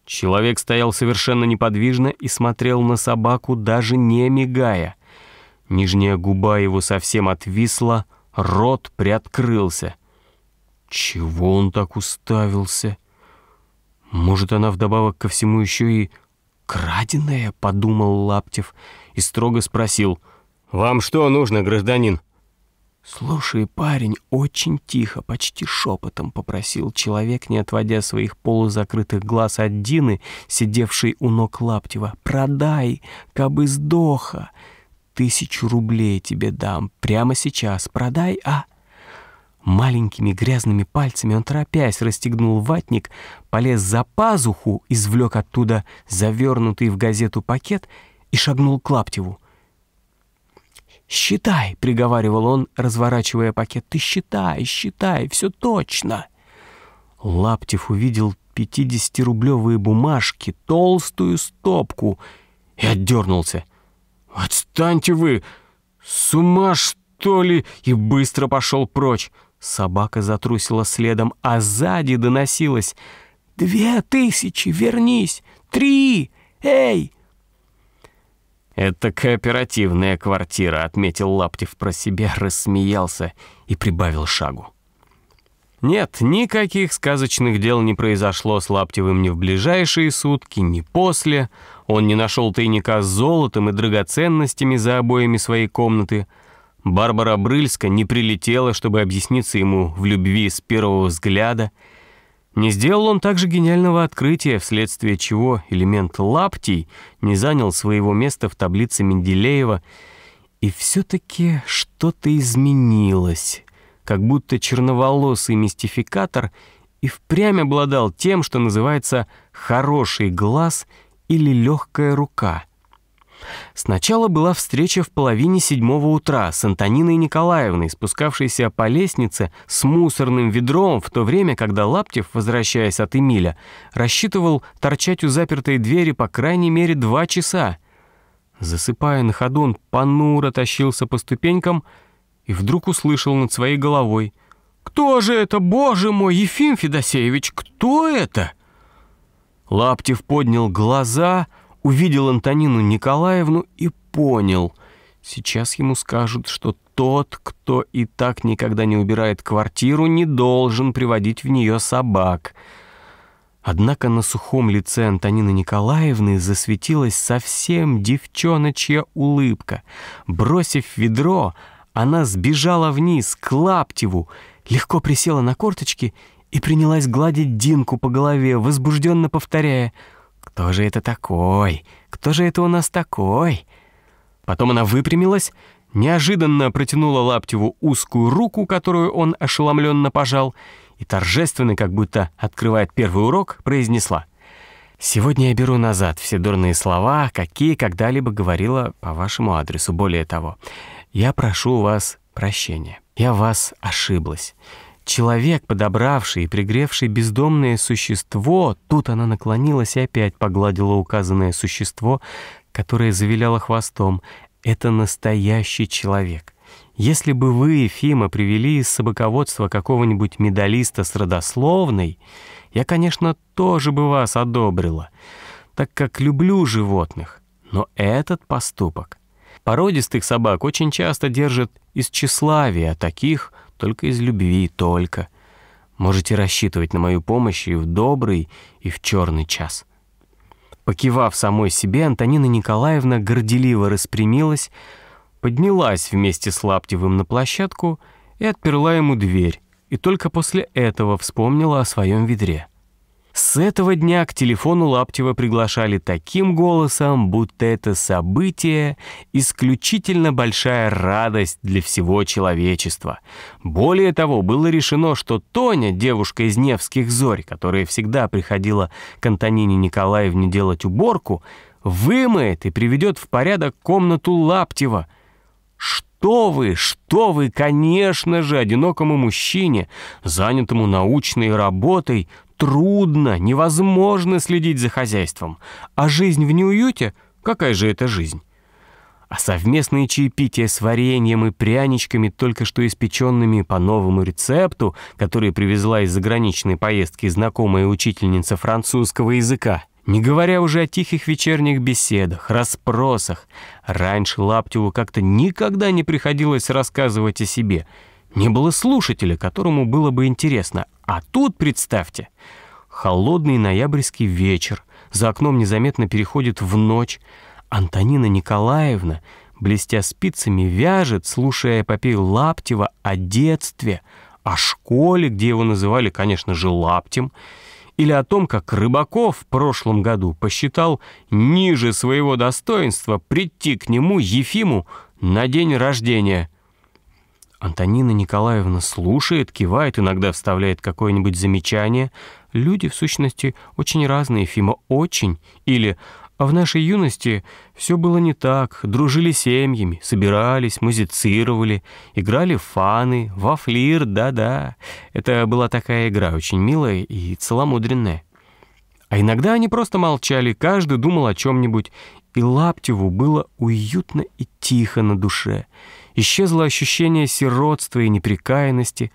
Человек стоял совершенно неподвижно и смотрел на собаку, даже не мигая. Нижняя губа его совсем отвисла, рот приоткрылся. Чего он так уставился? Может, она вдобавок ко всему еще и краденая, подумал Лаптев и строго спросил. «Вам что нужно, гражданин?» «Слушай, парень, очень тихо, почти шепотом попросил человек, не отводя своих полузакрытых глаз от Дины, сидевшей у ног Лаптева. «Продай, кабы сдоха. Тысячу рублей тебе дам. Прямо сейчас. Продай, а?» Маленькими грязными пальцами он, торопясь, расстегнул ватник, полез за пазуху, извлек оттуда завернутый в газету пакет и шагнул к Лаптеву. «Считай», — приговаривал он, разворачивая пакет, — «ты считай, считай, все точно». Лаптев увидел пятидесятирублевые бумажки, толстую стопку и отдернулся. «Отстаньте вы! С ума, что ли?» И быстро пошел прочь. Собака затрусила следом, а сзади доносилось «Две тысячи, вернись! Три! Эй!» «Это кооперативная квартира», — отметил Лаптев про себя, рассмеялся и прибавил шагу. Нет, никаких сказочных дел не произошло с Лаптевым ни в ближайшие сутки, ни после. Он не нашел тайника с золотом и драгоценностями за обоями своей комнаты. Барбара Брыльска не прилетела, чтобы объясниться ему в любви с первого взгляда — не сделал он также гениального открытия, вследствие чего элемент лаптий не занял своего места в таблице Менделеева, и все-таки что-то изменилось, как будто черноволосый мистификатор и впрямь обладал тем, что называется «хороший глаз» или «легкая рука». Сначала была встреча в половине седьмого утра с Антониной Николаевной, спускавшейся по лестнице с мусорным ведром, в то время, когда Лаптев, возвращаясь от Эмиля, рассчитывал торчать у запертой двери по крайней мере два часа. Засыпая на ходу, он понуро тащился по ступенькам и вдруг услышал над своей головой «Кто же это, боже мой, Ефим Федосеевич, кто это?» Лаптев поднял глаза — увидел Антонину Николаевну и понял. Сейчас ему скажут, что тот, кто и так никогда не убирает квартиру, не должен приводить в нее собак. Однако на сухом лице Антонины Николаевны засветилась совсем девчоночья улыбка. Бросив ведро, она сбежала вниз к Лаптеву, легко присела на корточки и принялась гладить Динку по голове, возбужденно повторяя — кто же это такой? Кто же это у нас такой? Потом она выпрямилась, неожиданно протянула Лаптеву узкую руку, которую он ошеломленно пожал, и торжественно, как будто открывает первый урок, произнесла. «Сегодня я беру назад все дурные слова, какие когда-либо говорила по вашему адресу. Более того, я прошу вас прощения. Я вас ошиблась. Человек, подобравший и пригревший бездомное существо, тут она наклонилась и опять погладила указанное существо, которое завиляло хвостом. Это настоящий человек. Если бы вы, Ефима, привели из собаководства какого-нибудь медалиста с родословной, я, конечно, тоже бы вас одобрила, так как люблю животных. Но этот поступок... Породистых собак очень часто держат из тщеславия, а таких — только из любви, только. Можете рассчитывать на мою помощь и в добрый, и в черный час». Покивав самой себе, Антонина Николаевна горделиво распрямилась, поднялась вместе с Лаптевым на площадку и отперла ему дверь, и только после этого вспомнила о своем ведре. С этого дня к телефону Лаптева приглашали таким голосом, будто это событие — исключительно большая радость для всего человечества. Более того, было решено, что Тоня, девушка из Невских зорь, которая всегда приходила к Антонине Николаевне делать уборку, вымоет и приведет в порядок комнату Лаптева — что вы, что вы, конечно же, одинокому мужчине, занятому научной работой, трудно, невозможно следить за хозяйством. А жизнь в неуюте? Какая же это жизнь? А совместные чаепития с вареньем и пряничками, только что испеченными по новому рецепту, который привезла из заграничной поездки знакомая учительница французского языка, не говоря уже о тихих вечерних беседах, расспросах. Раньше Лаптеву как-то никогда не приходилось рассказывать о себе. Не было слушателя, которому было бы интересно. А тут, представьте, холодный ноябрьский вечер, за окном незаметно переходит в ночь. Антонина Николаевна, блестя спицами, вяжет, слушая эпопею Лаптева о детстве, о школе, где его называли, конечно же, Лаптем, или о том, как Рыбаков в прошлом году посчитал ниже своего достоинства прийти к нему, Ефиму, на день рождения. Антонина Николаевна слушает, кивает, иногда вставляет какое-нибудь замечание. Люди, в сущности, очень разные, Ефима, очень. Или а в нашей юности все было не так. Дружили семьями, собирались, музицировали, играли в фаны, во флир, да-да. Это была такая игра, очень милая и целомудренная. А иногда они просто молчали, каждый думал о чем-нибудь, и Лаптеву было уютно и тихо на душе. Исчезло ощущение сиротства и неприкаянности.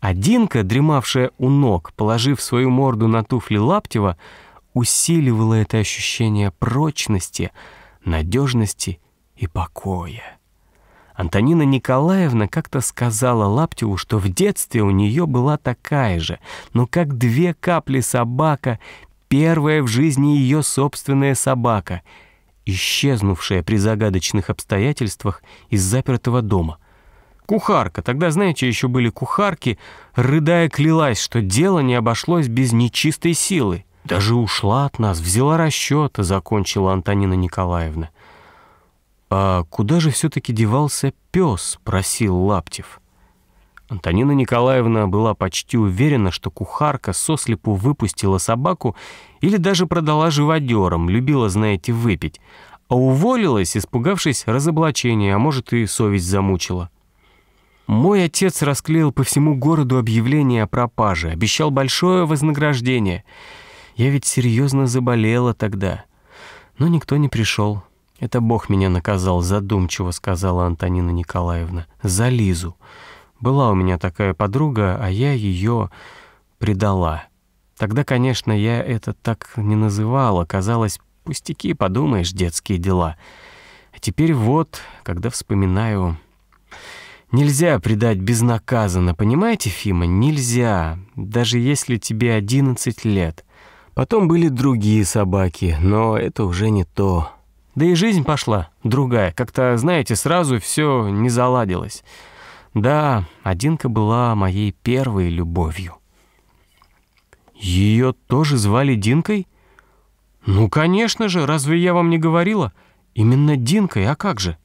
А Динка, дремавшая у ног, положив свою морду на туфли Лаптева, усиливало это ощущение прочности, надежности и покоя. Антонина Николаевна как-то сказала Лаптеву, что в детстве у нее была такая же, но как две капли собака, первая в жизни ее собственная собака, исчезнувшая при загадочных обстоятельствах из запертого дома. Кухарка, тогда, знаете, еще были кухарки, рыдая клялась, что дело не обошлось без нечистой силы. Даже ушла от нас, взяла расчеты, закончила Антонина Николаевна. «А куда же все-таки девался пес?» — просил Лаптев. Антонина Николаевна была почти уверена, что кухарка сослепу выпустила собаку или даже продала живодерам, любила, знаете, выпить, а уволилась, испугавшись разоблачения, а может и совесть замучила. Мой отец расклеил по всему городу объявление о пропаже, обещал большое вознаграждение — я ведь серьезно заболела тогда. Но никто не пришел. Это Бог меня наказал, задумчиво сказала Антонина Николаевна. За Лизу. Была у меня такая подруга, а я ее предала. Тогда, конечно, я это так не называла. Казалось, пустяки, подумаешь, детские дела. А теперь вот, когда вспоминаю... Нельзя предать безнаказанно, понимаете, Фима? Нельзя, даже если тебе 11 лет. Потом были другие собаки, но это уже не то. Да и жизнь пошла другая. Как-то, знаете, сразу все не заладилось. Да, Одинка была моей первой любовью. Ее тоже звали Динкой? Ну, конечно же, разве я вам не говорила? Именно Динкой, а как же?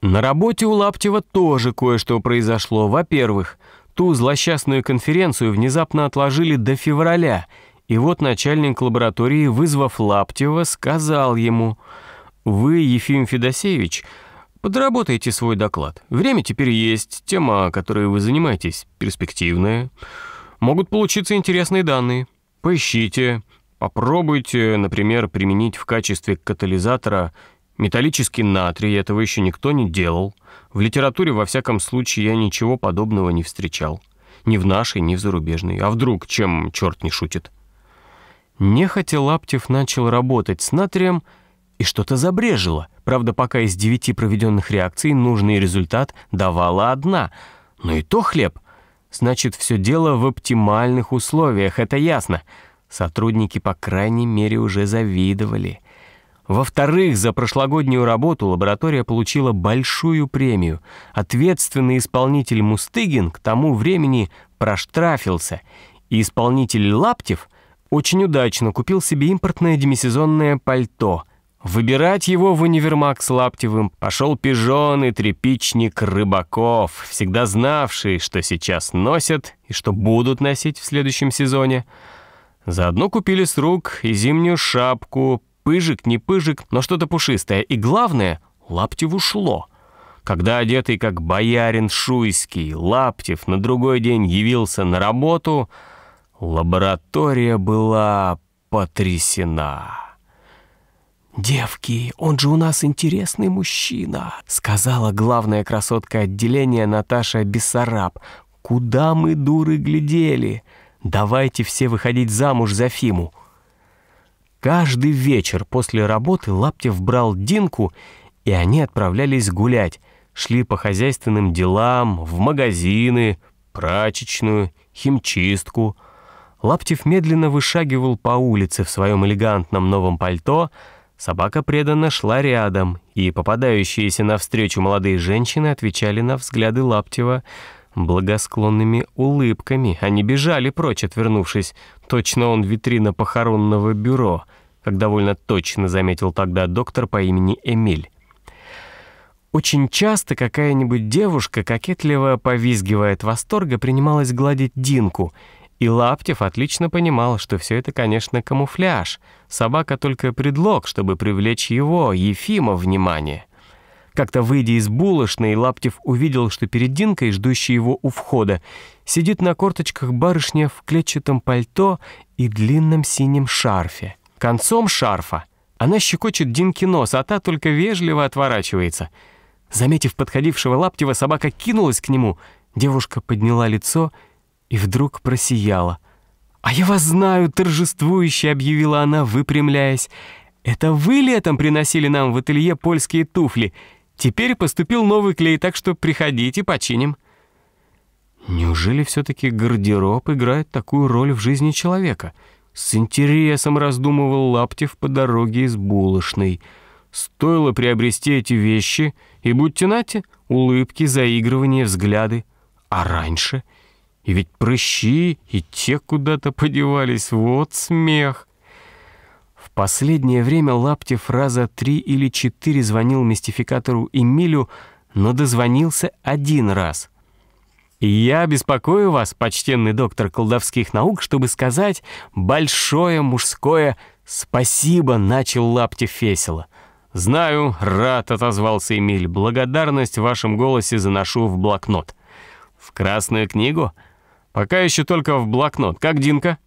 На работе у Лаптева тоже кое-что произошло. Во-первых, ту злосчастную конференцию внезапно отложили до февраля — и вот начальник лаборатории, вызвав Лаптева, сказал ему, «Вы, Ефим Федосеевич, подработайте свой доклад. Время теперь есть, тема, которой вы занимаетесь, перспективная. Могут получиться интересные данные. Поищите, попробуйте, например, применить в качестве катализатора металлический натрий, этого еще никто не делал. В литературе, во всяком случае, я ничего подобного не встречал. Ни в нашей, ни в зарубежной. А вдруг, чем черт не шутит?» Нехотя Лаптев начал работать с натрием, и что-то забрежило. Правда, пока из девяти проведенных реакций нужный результат давала одна. Но и то хлеб. Значит, все дело в оптимальных условиях, это ясно. Сотрудники, по крайней мере, уже завидовали. Во-вторых, за прошлогоднюю работу лаборатория получила большую премию. Ответственный исполнитель Мустыгин к тому времени проштрафился, и исполнитель Лаптев — очень удачно купил себе импортное демисезонное пальто. Выбирать его в универмаг с Лаптевым пошел пижон и тряпичник Рыбаков, всегда знавший, что сейчас носят и что будут носить в следующем сезоне. Заодно купили с рук и зимнюю шапку, пыжик, не пыжик, но что-то пушистое. И главное, Лаптеву шло. Когда одетый как боярин Шуйский, Лаптев на другой день явился на работу, лаборатория была потрясена. «Девки, он же у нас интересный мужчина», — сказала главная красотка отделения Наташа Бессараб. «Куда мы, дуры, глядели? Давайте все выходить замуж за Фиму». Каждый вечер после работы Лаптев брал Динку, и они отправлялись гулять, шли по хозяйственным делам, в магазины, прачечную, химчистку. Лаптев медленно вышагивал по улице в своем элегантном новом пальто, собака преданно шла рядом, и попадающиеся навстречу молодые женщины отвечали на взгляды Лаптева благосклонными улыбками. Они бежали прочь, отвернувшись. Точно он витрина похоронного бюро, как довольно точно заметил тогда доктор по имени Эмиль. Очень часто какая-нибудь девушка, кокетливо повизгивая от восторга, принималась гладить Динку, и Лаптев отлично понимал, что все это, конечно, камуфляж. Собака только предлог, чтобы привлечь его, Ефима, внимание. Как-то выйдя из булочной, Лаптев увидел, что перед Динкой, ждущей его у входа, сидит на корточках барышня в клетчатом пальто и длинном синем шарфе. Концом шарфа она щекочет Динки нос, а та только вежливо отворачивается — Заметив подходившего Лаптева, собака кинулась к нему. Девушка подняла лицо и вдруг просияла. «А я вас знаю!» — торжествующе объявила она, выпрямляясь. «Это вы летом приносили нам в ателье польские туфли. Теперь поступил новый клей, так что приходите, починим». Неужели все-таки гардероб играет такую роль в жизни человека? С интересом раздумывал Лаптев по дороге из булочной — Стоило приобрести эти вещи, и будьте нате, улыбки, заигрывания, взгляды. А раньше? И ведь прыщи и те куда-то подевались, вот смех. В последнее время Лаптев раза три или четыре звонил мистификатору Эмилю, но дозвонился один раз. «Я беспокою вас, почтенный доктор колдовских наук, чтобы сказать большое мужское спасибо», — начал Лаптев весело. «Знаю, рад», — отозвался Эмиль. «Благодарность в вашем голосе заношу в блокнот». «В Красную книгу?» «Пока еще только в блокнот. Как Динка?»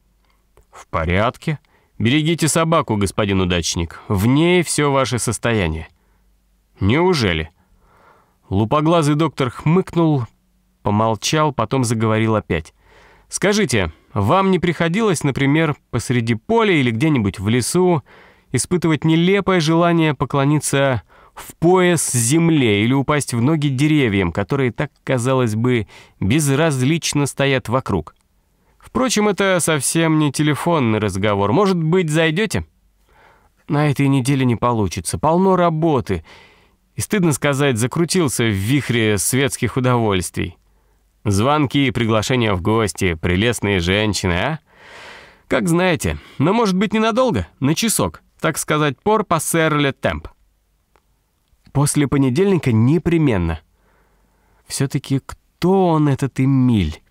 «В порядке. Берегите собаку, господин удачник. В ней все ваше состояние». «Неужели?» Лупоглазый доктор хмыкнул, помолчал, потом заговорил опять. «Скажите, вам не приходилось, например, посреди поля или где-нибудь в лесу испытывать нелепое желание поклониться в пояс земле или упасть в ноги деревьям, которые так, казалось бы, безразлично стоят вокруг. Впрочем, это совсем не телефонный разговор. Может быть, зайдете? На этой неделе не получится. Полно работы. И, стыдно сказать, закрутился в вихре светских удовольствий. Звонки и приглашения в гости, прелестные женщины, а? Как знаете, но, может быть, ненадолго, на часок так сказать, пор пассерле темп. После понедельника непременно. Все-таки кто он, этот Эмиль?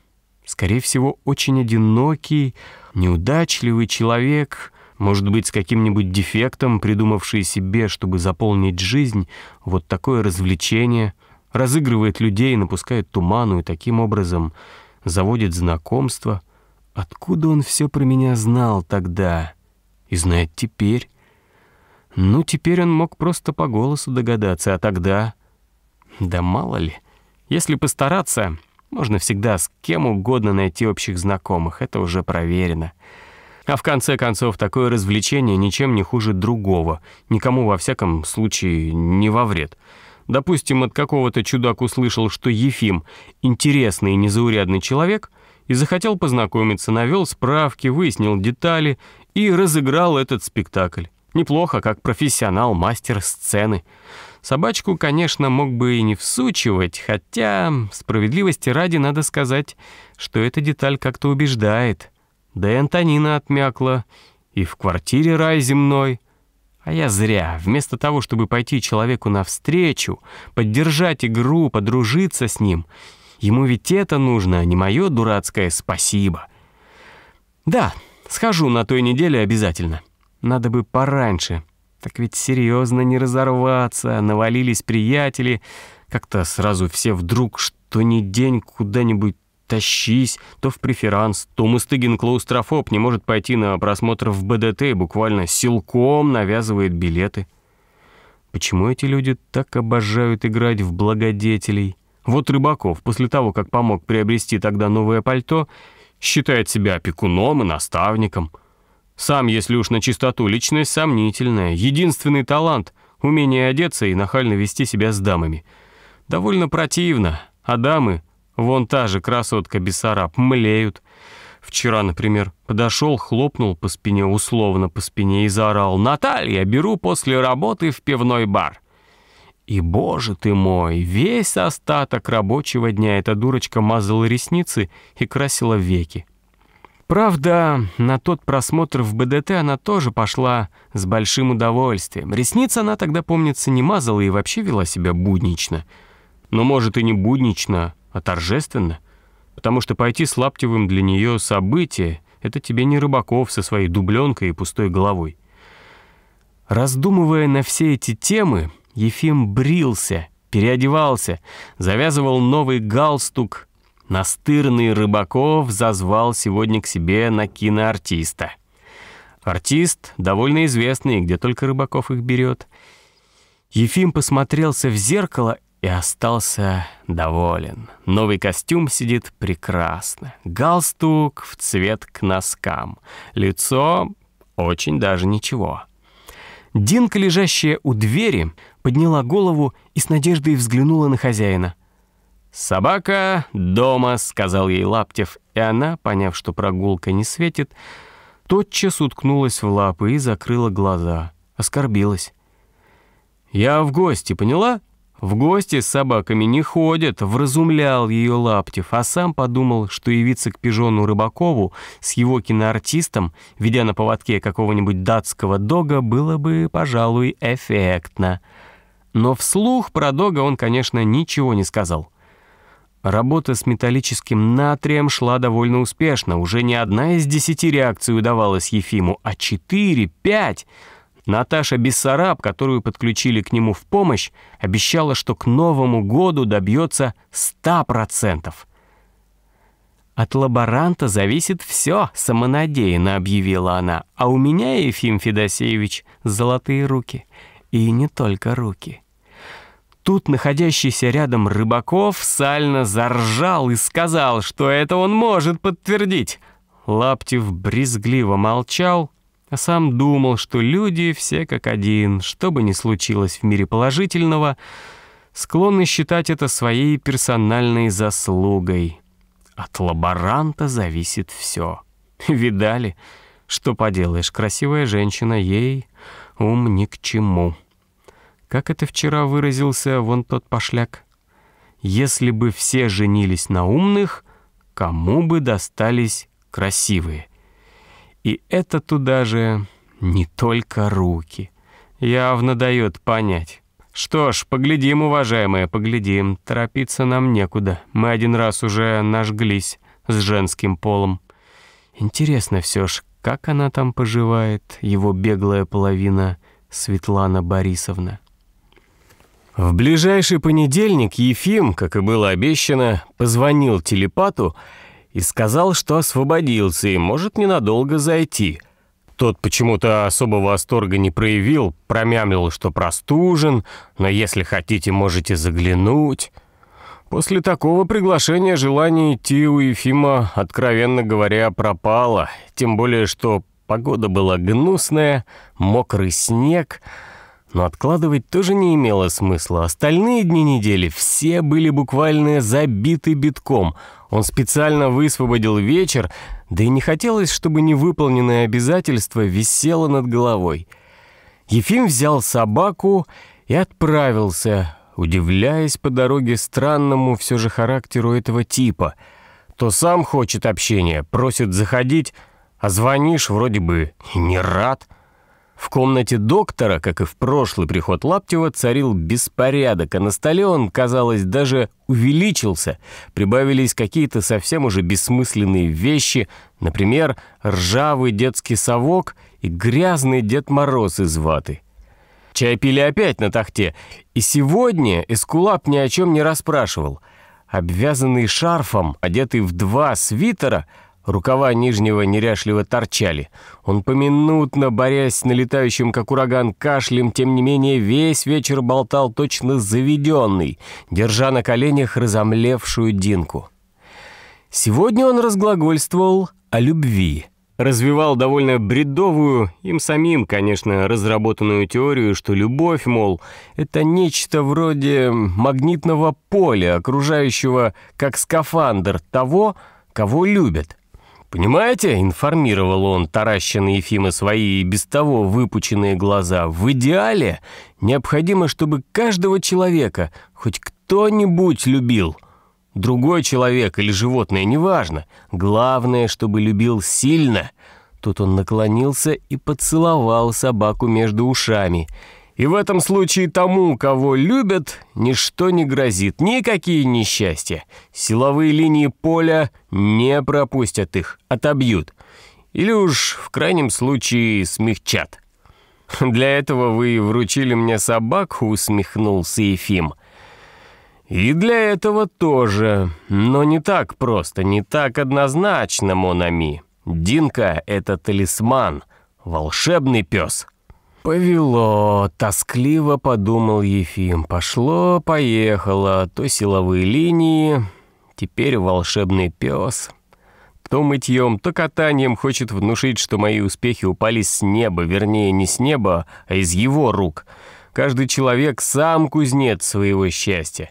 Скорее всего, очень одинокий, неудачливый человек, может быть, с каким-нибудь дефектом, придумавший себе, чтобы заполнить жизнь, вот такое развлечение, разыгрывает людей, напускает туману и таким образом заводит знакомство. Откуда он все про меня знал тогда и знает теперь? Ну, теперь он мог просто по голосу догадаться, а тогда... Да мало ли. Если постараться, можно всегда с кем угодно найти общих знакомых, это уже проверено. А в конце концов, такое развлечение ничем не хуже другого, никому во всяком случае не во вред. Допустим, от какого-то чудак услышал, что Ефим — интересный и незаурядный человек, и захотел познакомиться, навел справки, выяснил детали и разыграл этот спектакль. Неплохо, как профессионал, мастер сцены. Собачку, конечно, мог бы и не всучивать, хотя, справедливости ради, надо сказать, что эта деталь как-то убеждает. Да и Антонина отмякла, и в квартире рай земной. А я зря, вместо того, чтобы пойти человеку навстречу, поддержать игру, подружиться с ним, ему ведь это нужно, а не мое дурацкое «спасибо». Да, схожу на той неделе обязательно. Надо бы пораньше. Так ведь серьезно не разорваться, навалились приятели. Как-то сразу все вдруг, что ни день куда-нибудь тащись, то в преферанс, то Мустыгин клаустрофоб не может пойти на просмотр в БДТ и буквально силком навязывает билеты. Почему эти люди так обожают играть в благодетелей? Вот Рыбаков, после того, как помог приобрести тогда новое пальто, считает себя опекуном и наставником. Сам, если уж на чистоту, личность сомнительная, единственный талант — умение одеться и нахально вести себя с дамами. Довольно противно, а дамы — Вон та же красотка Бессараб, млеют. Вчера, например, подошел, хлопнул по спине, условно по спине, и заорал «Наталья, беру после работы в пивной бар». И, боже ты мой, весь остаток рабочего дня эта дурочка мазала ресницы и красила веки. Правда, на тот просмотр в БДТ она тоже пошла с большим удовольствием. Ресницы она тогда, помнится, не мазала и вообще вела себя буднично. Но, может, и не буднично, а торжественно, потому что пойти с Лаптевым для нее событие — это тебе не Рыбаков со своей дубленкой и пустой головой. Раздумывая на все эти темы, Ефим брился, переодевался, завязывал новый галстук. Настырный Рыбаков зазвал сегодня к себе на киноартиста. Артист довольно известный, где только Рыбаков их берет. Ефим посмотрелся в зеркало и остался доволен. Новый костюм сидит прекрасно. Галстук в цвет к носкам. Лицо очень даже ничего. Динка, лежащая у двери, подняла голову и с надеждой взглянула на хозяина. «Собака дома», — сказал ей Лаптев, и она, поняв, что прогулка не светит, тотчас уткнулась в лапы и закрыла глаза. Оскорбилась. «Я в гости, поняла?» В гости с собаками не ходят, вразумлял ее Лаптев, а сам подумал, что явиться к пижону Рыбакову с его киноартистом, ведя на поводке какого-нибудь датского дога, было бы, пожалуй, эффектно. Но вслух про дога он, конечно, ничего не сказал. Работа с металлическим натрием шла довольно успешно. Уже не одна из десяти реакций удавалась Ефиму, а четыре, пять — Наташа Бессараб, которую подключили к нему в помощь, обещала, что к Новому году добьется 100%. «От лаборанта зависит все», — самонадеянно объявила она. «А у меня, Ефим Федосеевич, золотые руки. И не только руки». Тут находящийся рядом Рыбаков сально заржал и сказал, что это он может подтвердить. Лаптев брезгливо молчал, а сам думал, что люди все как один, что бы ни случилось в мире положительного, склонны считать это своей персональной заслугой. От лаборанта зависит все. Видали? Что поделаешь, красивая женщина, ей ум ни к чему. Как это вчера выразился вон тот пошляк? Если бы все женились на умных, кому бы достались красивые? И это туда же не только руки. Явно дает понять. Что ж, поглядим, уважаемые, поглядим. Торопиться нам некуда. Мы один раз уже нажглись с женским полом. Интересно все ж, как она там поживает, его беглая половина Светлана Борисовна. В ближайший понедельник Ефим, как и было обещано, позвонил телепату и сказал, что освободился и может ненадолго зайти. Тот почему-то особого восторга не проявил, промямлил, что простужен, но если хотите, можете заглянуть. После такого приглашения желание идти у Ефима, откровенно говоря, пропало, тем более, что погода была гнусная, мокрый снег — но откладывать тоже не имело смысла. Остальные дни недели все были буквально забиты битком. Он специально высвободил вечер, да и не хотелось, чтобы невыполненное обязательство висело над головой. Ефим взял собаку и отправился, удивляясь по дороге странному все же характеру этого типа. То сам хочет общения, просит заходить, А звонишь, вроде бы, не рад. В комнате доктора, как и в прошлый приход Лаптева, царил беспорядок, а на столе он, казалось, даже увеличился. Прибавились какие-то совсем уже бессмысленные вещи, например, ржавый детский совок и грязный Дед Мороз из ваты. Чай пили опять на тахте, и сегодня Эскулап ни о чем не расспрашивал. Обвязанный шарфом, одетый в два свитера — Рукава нижнего неряшливо торчали. Он поминутно, борясь с налетающим, как ураган, кашлем, тем не менее весь вечер болтал точно заведенный, держа на коленях разомлевшую Динку. Сегодня он разглагольствовал о любви. Развивал довольно бредовую, им самим, конечно, разработанную теорию, что любовь, мол, это нечто вроде магнитного поля, окружающего, как скафандр, того, кого любят. «Понимаете?» — информировал он, тараща на Ефима свои без того выпученные глаза. «В идеале необходимо, чтобы каждого человека хоть кто-нибудь любил. Другой человек или животное, неважно. Главное, чтобы любил сильно». Тут он наклонился и поцеловал собаку между ушами — и в этом случае тому, кого любят, ничто не грозит, никакие несчастья. Силовые линии поля не пропустят их, отобьют. Или уж в крайнем случае смягчат. «Для этого вы вручили мне собаку», — усмехнулся Ефим. «И для этого тоже, но не так просто, не так однозначно, Монами. Динка — это талисман, волшебный пес». «Повело», — тоскливо подумал Ефим. «Пошло, поехало, то силовые линии, теперь волшебный пес». То мытьем, то катанием хочет внушить, что мои успехи упали с неба, вернее, не с неба, а из его рук. Каждый человек сам кузнец своего счастья.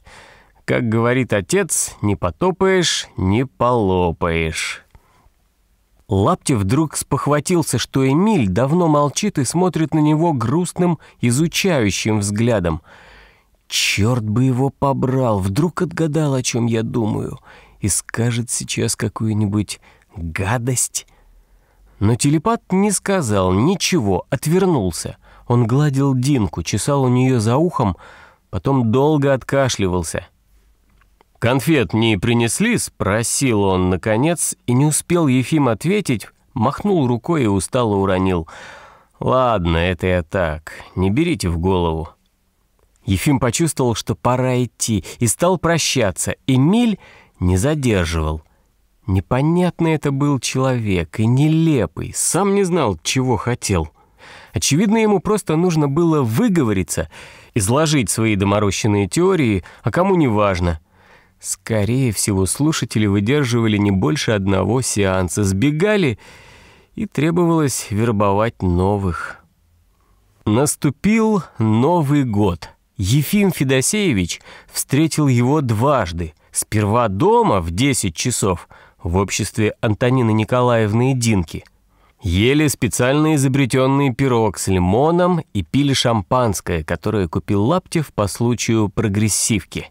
Как говорит отец, не потопаешь, не полопаешь. Лапти вдруг спохватился, что Эмиль давно молчит и смотрит на него грустным, изучающим взглядом. «Черт бы его побрал! Вдруг отгадал, о чем я думаю, и скажет сейчас какую-нибудь гадость!» Но телепат не сказал ничего, отвернулся. Он гладил Динку, чесал у нее за ухом, потом долго откашливался — «Конфет не принесли?» — спросил он, наконец, и не успел Ефим ответить, махнул рукой и устало уронил. «Ладно, это я так, не берите в голову». Ефим почувствовал, что пора идти, и стал прощаться. Эмиль не задерживал. Непонятный это был человек и нелепый, сам не знал, чего хотел. Очевидно, ему просто нужно было выговориться, изложить свои доморощенные теории, а кому не важно — Скорее всего, слушатели выдерживали не больше одного сеанса, сбегали, и требовалось вербовать новых. Наступил Новый год. Ефим Федосеевич встретил его дважды. Сперва дома в 10 часов в обществе Антонины Николаевны и Динки. Ели специально изобретенный пирог с лимоном и пили шампанское, которое купил Лаптев по случаю прогрессивки.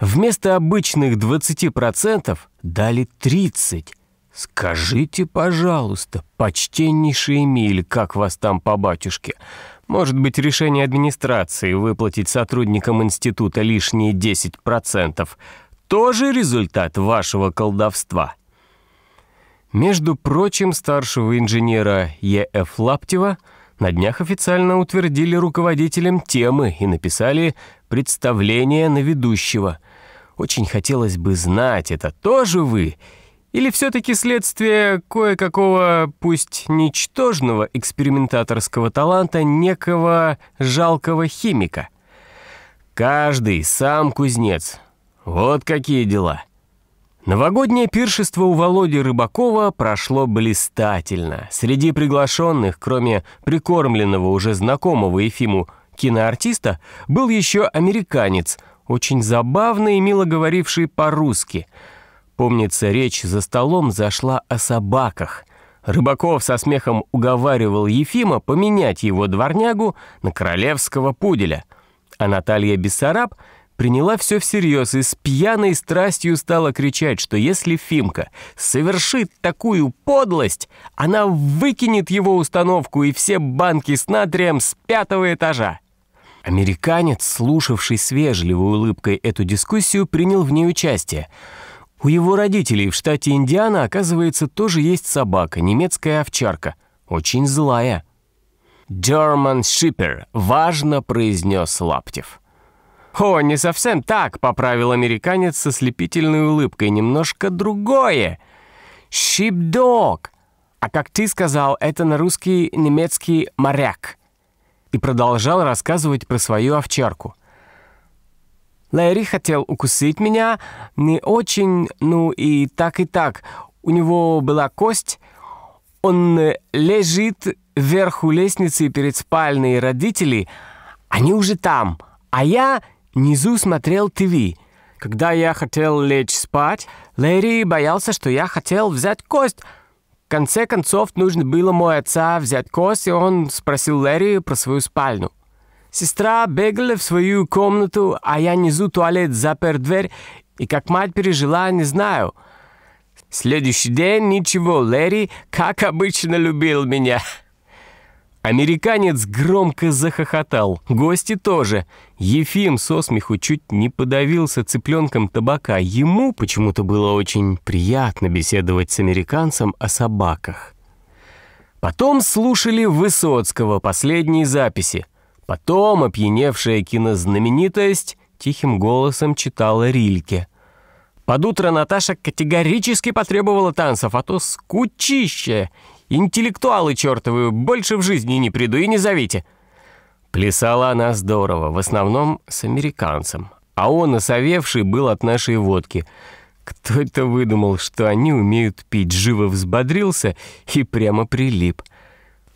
Вместо обычных 20% дали 30%. Скажите, пожалуйста, почтеннейший Эмиль, как вас там по батюшке? Может быть, решение администрации выплатить сотрудникам института лишние 10% тоже результат вашего колдовства? Между прочим, старшего инженера Е.Ф. Лаптева на днях официально утвердили руководителем темы и написали «Представление на ведущего», очень хотелось бы знать, это тоже вы? Или все-таки следствие кое-какого, пусть ничтожного экспериментаторского таланта некого жалкого химика? Каждый сам кузнец. Вот какие дела. Новогоднее пиршество у Володи Рыбакова прошло блистательно. Среди приглашенных, кроме прикормленного уже знакомого Ефиму киноартиста, был еще американец – очень забавный и мило говоривший по-русски. Помнится, речь за столом зашла о собаках. Рыбаков со смехом уговаривал Ефима поменять его дворнягу на королевского пуделя. А Наталья Бессараб приняла все всерьез и с пьяной страстью стала кричать, что если Фимка совершит такую подлость, она выкинет его установку и все банки с натрием с пятого этажа. Американец, слушавший с вежливой улыбкой эту дискуссию, принял в ней участие. У его родителей в штате Индиана, оказывается, тоже есть собака, немецкая овчарка, очень злая. «German Shipper», — важно произнес Лаптев. «О, не совсем так», — поправил американец со слепительной улыбкой. «Немножко другое. Sheepdog. А как ты сказал, это на русский немецкий моряк». И продолжал рассказывать про свою овчарку. Лэри хотел укусить меня, не очень, ну и так и так. У него была кость, он лежит вверху лестницы перед спальней родителей, они уже там, а я внизу смотрел ТВ. Когда я хотел лечь спать, Лэри боялся, что я хотел взять кость. В конце концов, нужно было мой отца взять кость, и он спросил Лэри про свою спальню. Сестра бегала в свою комнату, а я внизу туалет запер дверь, и как мать пережила, не знаю. Следующий день ничего, Лэри, как обычно, любил меня. Американец громко захохотал, гости тоже. Ефим со смеху чуть не подавился цыпленком табака. Ему почему-то было очень приятно беседовать с американцем о собаках. Потом слушали Высоцкого последние записи. Потом опьяневшая кинознаменитость тихим голосом читала Рильке. Под утро Наташа категорически потребовала танцев, а то скучище — Интеллектуалы чертовы, больше в жизни не приду и не зовите». Плясала она здорово, в основном с американцем. А он, осовевший, был от нашей водки. Кто это выдумал, что они умеют пить? Живо взбодрился и прямо прилип.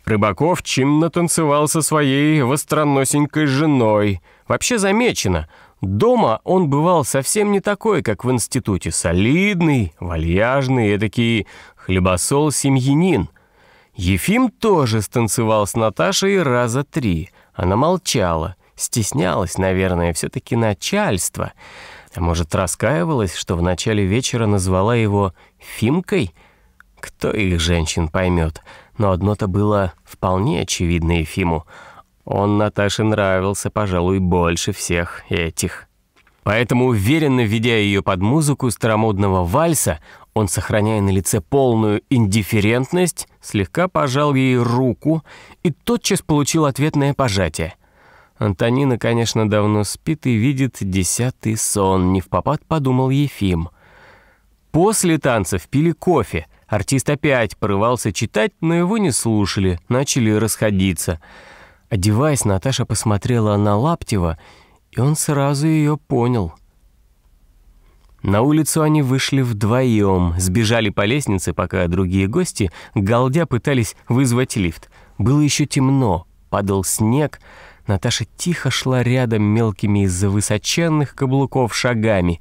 Рыбаков чинно танцевал со своей востроносенькой женой. Вообще замечено, дома он бывал совсем не такой, как в институте. Солидный, вальяжный, эдакий хлебосол-семьянин — Ефим тоже станцевал с Наташей раза три. Она молчала, стеснялась, наверное, все-таки начальство. А может, раскаивалась, что в начале вечера назвала его «Фимкой»? Кто их женщин поймет? Но одно-то было вполне очевидно Ефиму. Он Наташе нравился, пожалуй, больше всех этих. Поэтому, уверенно ведя ее под музыку старомодного вальса, он, сохраняя на лице полную индифферентность, слегка пожал ей руку и тотчас получил ответное пожатие. Антонина, конечно, давно спит и видит десятый сон, не в попад подумал Ефим. После танцев пили кофе. Артист опять порывался читать, но его не слушали, начали расходиться. Одеваясь, Наташа посмотрела на Лаптева, и он сразу ее понял — на улицу они вышли вдвоем, сбежали по лестнице, пока другие гости, галдя, пытались вызвать лифт. Было еще темно, падал снег. Наташа тихо шла рядом мелкими из-за высоченных каблуков шагами.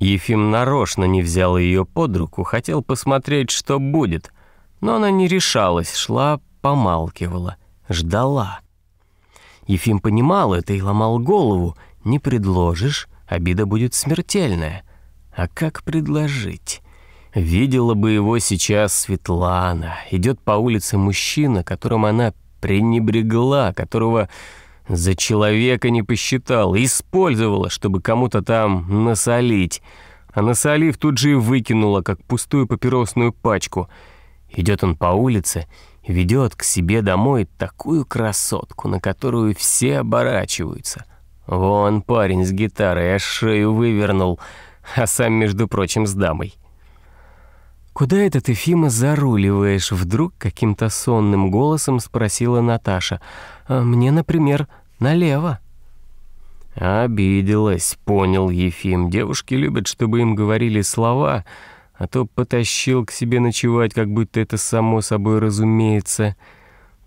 Ефим нарочно не взял ее под руку, хотел посмотреть, что будет. Но она не решалась, шла, помалкивала, ждала. Ефим понимал это и ломал голову. Не предложишь, обида будет смертельная. А как предложить? Видела бы его сейчас Светлана. Идет по улице мужчина, которым она пренебрегла, которого за человека не посчитала, использовала, чтобы кому-то там насолить. А насолив, тут же и выкинула, как пустую папиросную пачку. Идет он по улице ведет к себе домой такую красотку, на которую все оборачиваются. Вон парень с гитарой аж шею вывернул — а сам, между прочим, с дамой. «Куда это ты, заруливаешь?» Вдруг каким-то сонным голосом спросила Наташа. «А «Мне, например, налево». «Обиделась», — понял Ефим. «Девушки любят, чтобы им говорили слова, а то потащил к себе ночевать, как будто это само собой разумеется.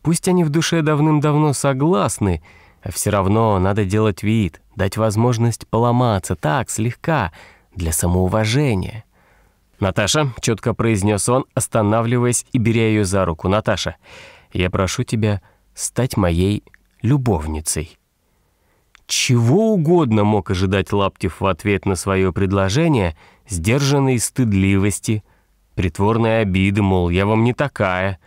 Пусть они в душе давным-давно согласны, а все равно надо делать вид, дать возможность поломаться, так, слегка, для самоуважения. «Наташа», — четко произнес он, останавливаясь и беря ее за руку, «Наташа, я прошу тебя стать моей любовницей». Чего угодно мог ожидать Лаптев в ответ на свое предложение, сдержанной стыдливости, притворной обиды, мол, я вам не такая,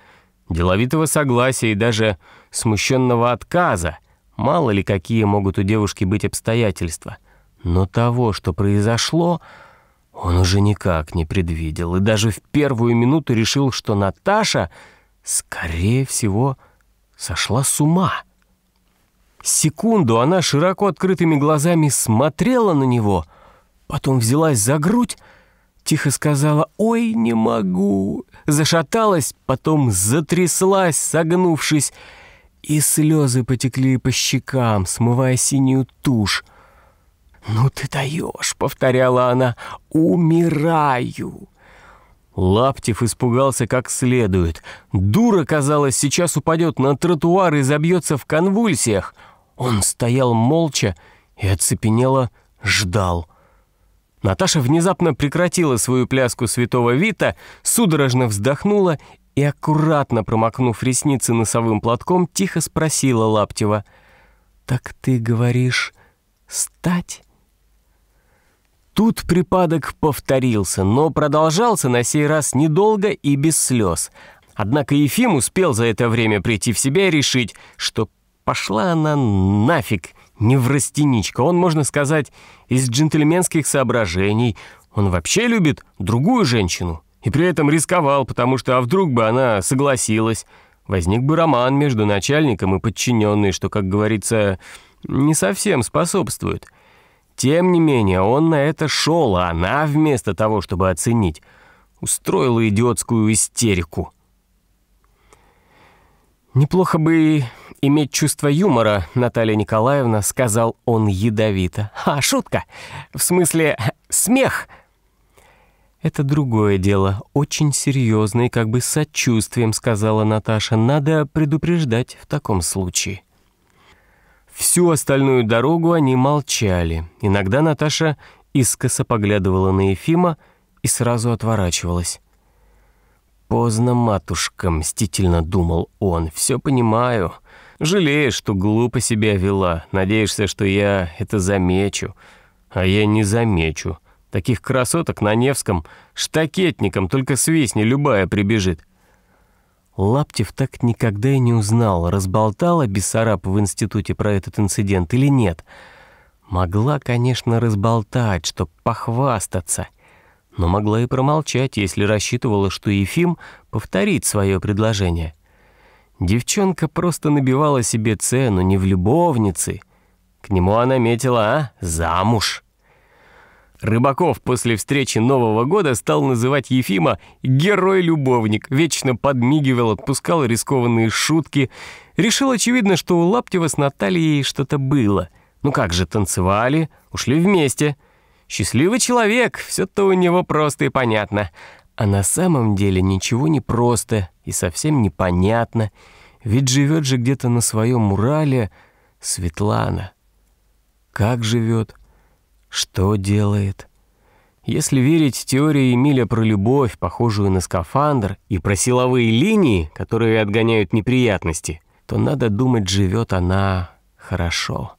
деловитого согласия и даже смущенного отказа. Мало ли какие могут у девушки быть обстоятельства. Но того, что произошло, он уже никак не предвидел и даже в первую минуту решил, что Наташа, скорее всего, сошла с ума. Секунду она широко открытыми глазами смотрела на него, потом взялась за грудь, тихо сказала «Ой, не могу!» Зашаталась, потом затряслась, согнувшись, и слезы потекли по щекам, смывая синюю тушь. «Ну ты даешь!» — повторяла она. «Умираю!» Лаптев испугался как следует. Дура, казалось, сейчас упадет на тротуар и забьется в конвульсиях. Он стоял молча и оцепенело ждал. Наташа внезапно прекратила свою пляску святого Вита, судорожно вздохнула и, аккуратно промокнув ресницы носовым платком, тихо спросила Лаптева. «Так ты говоришь, стать?» Тут припадок повторился, но продолжался на сей раз недолго и без слез. Однако Ефим успел за это время прийти в себя и решить, что пошла она нафиг, не в растеничка. Он, можно сказать, из джентльменских соображений. Он вообще любит другую женщину. И при этом рисковал, потому что а вдруг бы она согласилась. Возник бы роман между начальником и подчиненной, что, как говорится, не совсем способствует. Тем не менее, он на это шел, а она, вместо того, чтобы оценить, устроила идиотскую истерику. «Неплохо бы иметь чувство юмора, Наталья Николаевна», — сказал он ядовито. «А, шутка! В смысле, смех!» «Это другое дело, очень серьезное как бы сочувствием», — сказала Наташа. «Надо предупреждать в таком случае». Всю остальную дорогу они молчали. Иногда Наташа искоса поглядывала на Ефима и сразу отворачивалась. «Поздно, матушка», — мстительно думал он. «Все понимаю. Жалеешь, что глупо себя вела. Надеешься, что я это замечу. А я не замечу. Таких красоток на Невском штакетником только свистни любая прибежит. Лаптев так никогда и не узнал, разболтала Бессараб в институте про этот инцидент или нет. Могла, конечно, разболтать, чтоб похвастаться, но могла и промолчать, если рассчитывала, что Ефим повторит свое предложение. Девчонка просто набивала себе цену не в любовнице. К нему она метила, а, замуж. Рыбаков после встречи Нового года стал называть Ефима «герой-любовник», вечно подмигивал, отпускал рискованные шутки. Решил, очевидно, что у Лаптева с Натальей что-то было. Ну как же, танцевали, ушли вместе. Счастливый человек, все-то у него просто и понятно. А на самом деле ничего не просто и совсем непонятно. Ведь живет же где-то на своем Урале Светлана. Как живет? Что делает? Если верить теории Эмиля про любовь, похожую на скафандр, и про силовые линии, которые отгоняют неприятности, то надо думать, живет она хорошо.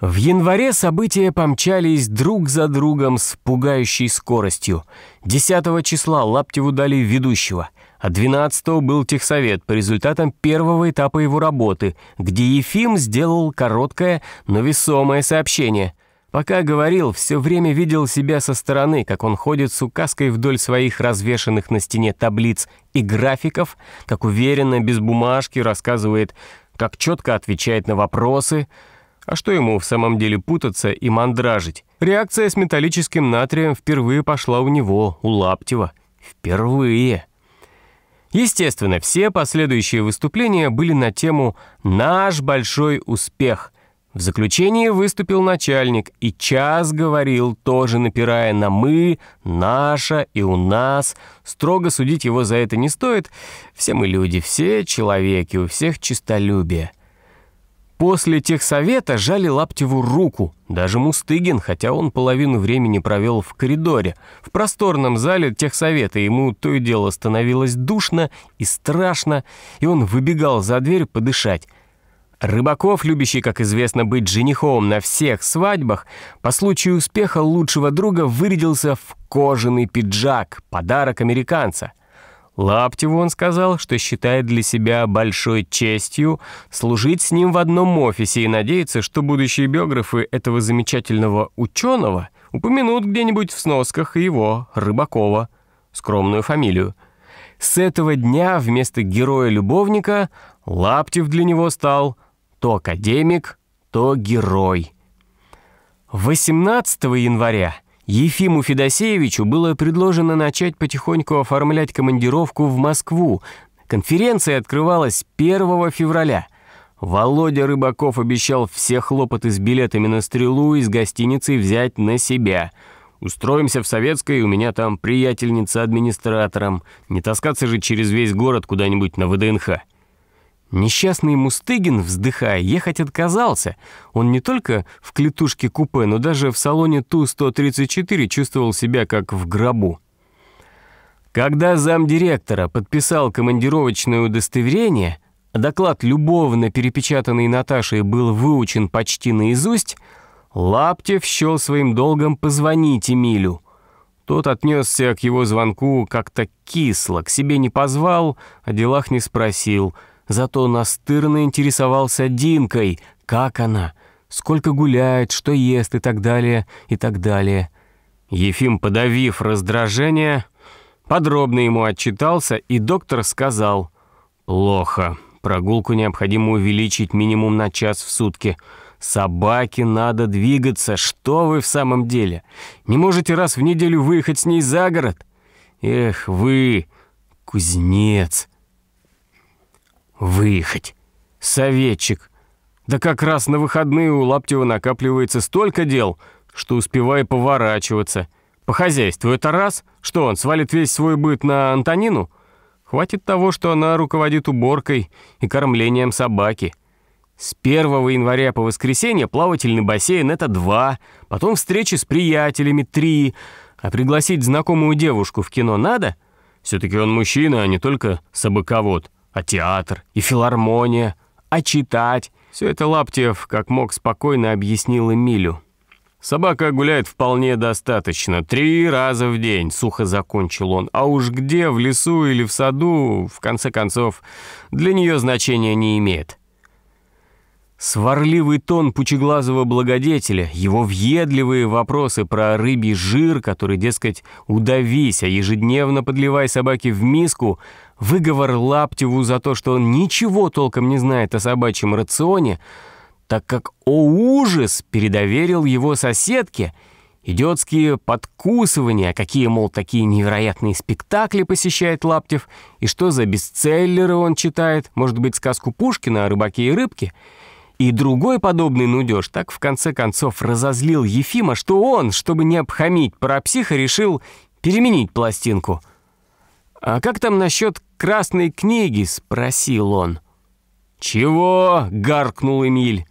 В январе события помчались друг за другом с пугающей скоростью. 10 числа Лаптеву дали ведущего, а 12 был техсовет по результатам первого этапа его работы, где Ефим сделал короткое, но весомое сообщение – Пока говорил, все время видел себя со стороны, как он ходит с указкой вдоль своих развешанных на стене таблиц и графиков, как уверенно, без бумажки рассказывает, как четко отвечает на вопросы. А что ему в самом деле путаться и мандражить? Реакция с металлическим натрием впервые пошла у него, у Лаптева. Впервые. Естественно, все последующие выступления были на тему «Наш большой успех», в заключении выступил начальник и час говорил, тоже напирая на «мы», «наша» и «у нас». Строго судить его за это не стоит. Все мы люди, все человеки, у всех чистолюбие. После тех совета жали Лаптеву руку, даже Мустыгин, хотя он половину времени провел в коридоре. В просторном зале техсовета ему то и дело становилось душно и страшно, и он выбегал за дверь подышать. Рыбаков, любящий, как известно, быть женихом на всех свадьбах, по случаю успеха лучшего друга вырядился в кожаный пиджак, подарок американца. Лаптеву он сказал, что считает для себя большой честью служить с ним в одном офисе и надеется, что будущие биографы этого замечательного ученого упомянут где-нибудь в сносках его, Рыбакова, скромную фамилию. С этого дня вместо героя-любовника Лаптев для него стал то академик, то герой. 18 января Ефиму Федосеевичу было предложено начать потихоньку оформлять командировку в Москву. Конференция открывалась 1 февраля. Володя Рыбаков обещал все хлопоты с билетами на стрелу из гостиницы взять на себя. «Устроимся в Советской, у меня там приятельница администратором. Не таскаться же через весь город куда-нибудь на ВДНХ». Несчастный Мустыгин, вздыхая, ехать отказался. Он не только в клетушке купе, но даже в салоне Ту-134 чувствовал себя как в гробу. Когда замдиректора подписал командировочное удостоверение, доклад любовно перепечатанный Наташей был выучен почти наизусть, Лаптев счел своим долгом позвонить Эмилю. Тот отнесся к его звонку как-то кисло, к себе не позвал, о делах не спросил — зато настырно интересовался Динкой, как она, сколько гуляет, что ест и так далее, и так далее. Ефим, подавив раздражение, подробно ему отчитался, и доктор сказал «Плохо, прогулку необходимо увеличить минимум на час в сутки». Собаке надо двигаться. Что вы в самом деле? Не можете раз в неделю выехать с ней за город? Эх, вы, кузнец. Выехать. Советчик. Да как раз на выходные у Лаптева накапливается столько дел, что успеваю поворачиваться. По хозяйству это раз, что он свалит весь свой быт на Антонину? Хватит того, что она руководит уборкой и кормлением собаки. С 1 января по воскресенье плавательный бассейн — это два, потом встречи с приятелями — три, а пригласить знакомую девушку в кино надо? Все-таки он мужчина, а не только собаковод а театр и филармония, а читать. Все это Лаптев, как мог, спокойно объяснил Эмилю. «Собака гуляет вполне достаточно, три раза в день», — сухо закончил он. «А уж где, в лесу или в саду, в конце концов, для нее значения не имеет». Сварливый тон пучеглазого благодетеля, его въедливые вопросы про рыбий жир, который, дескать, удавись, а ежедневно подливай собаке в миску, выговор Лаптеву за то, что он ничего толком не знает о собачьем рационе, так как, о ужас, передоверил его соседке, идиотские подкусывания, какие, мол, такие невероятные спектакли посещает Лаптев, и что за бестселлеры он читает, может быть, сказку Пушкина о рыбаке и рыбке — и другой подобный нудеж так в конце концов разозлил Ефима, что он, чтобы не обхамить парапсиха, решил переменить пластинку. «А как там насчет красной книги?» — спросил он. «Чего?» — гаркнул Эмиль.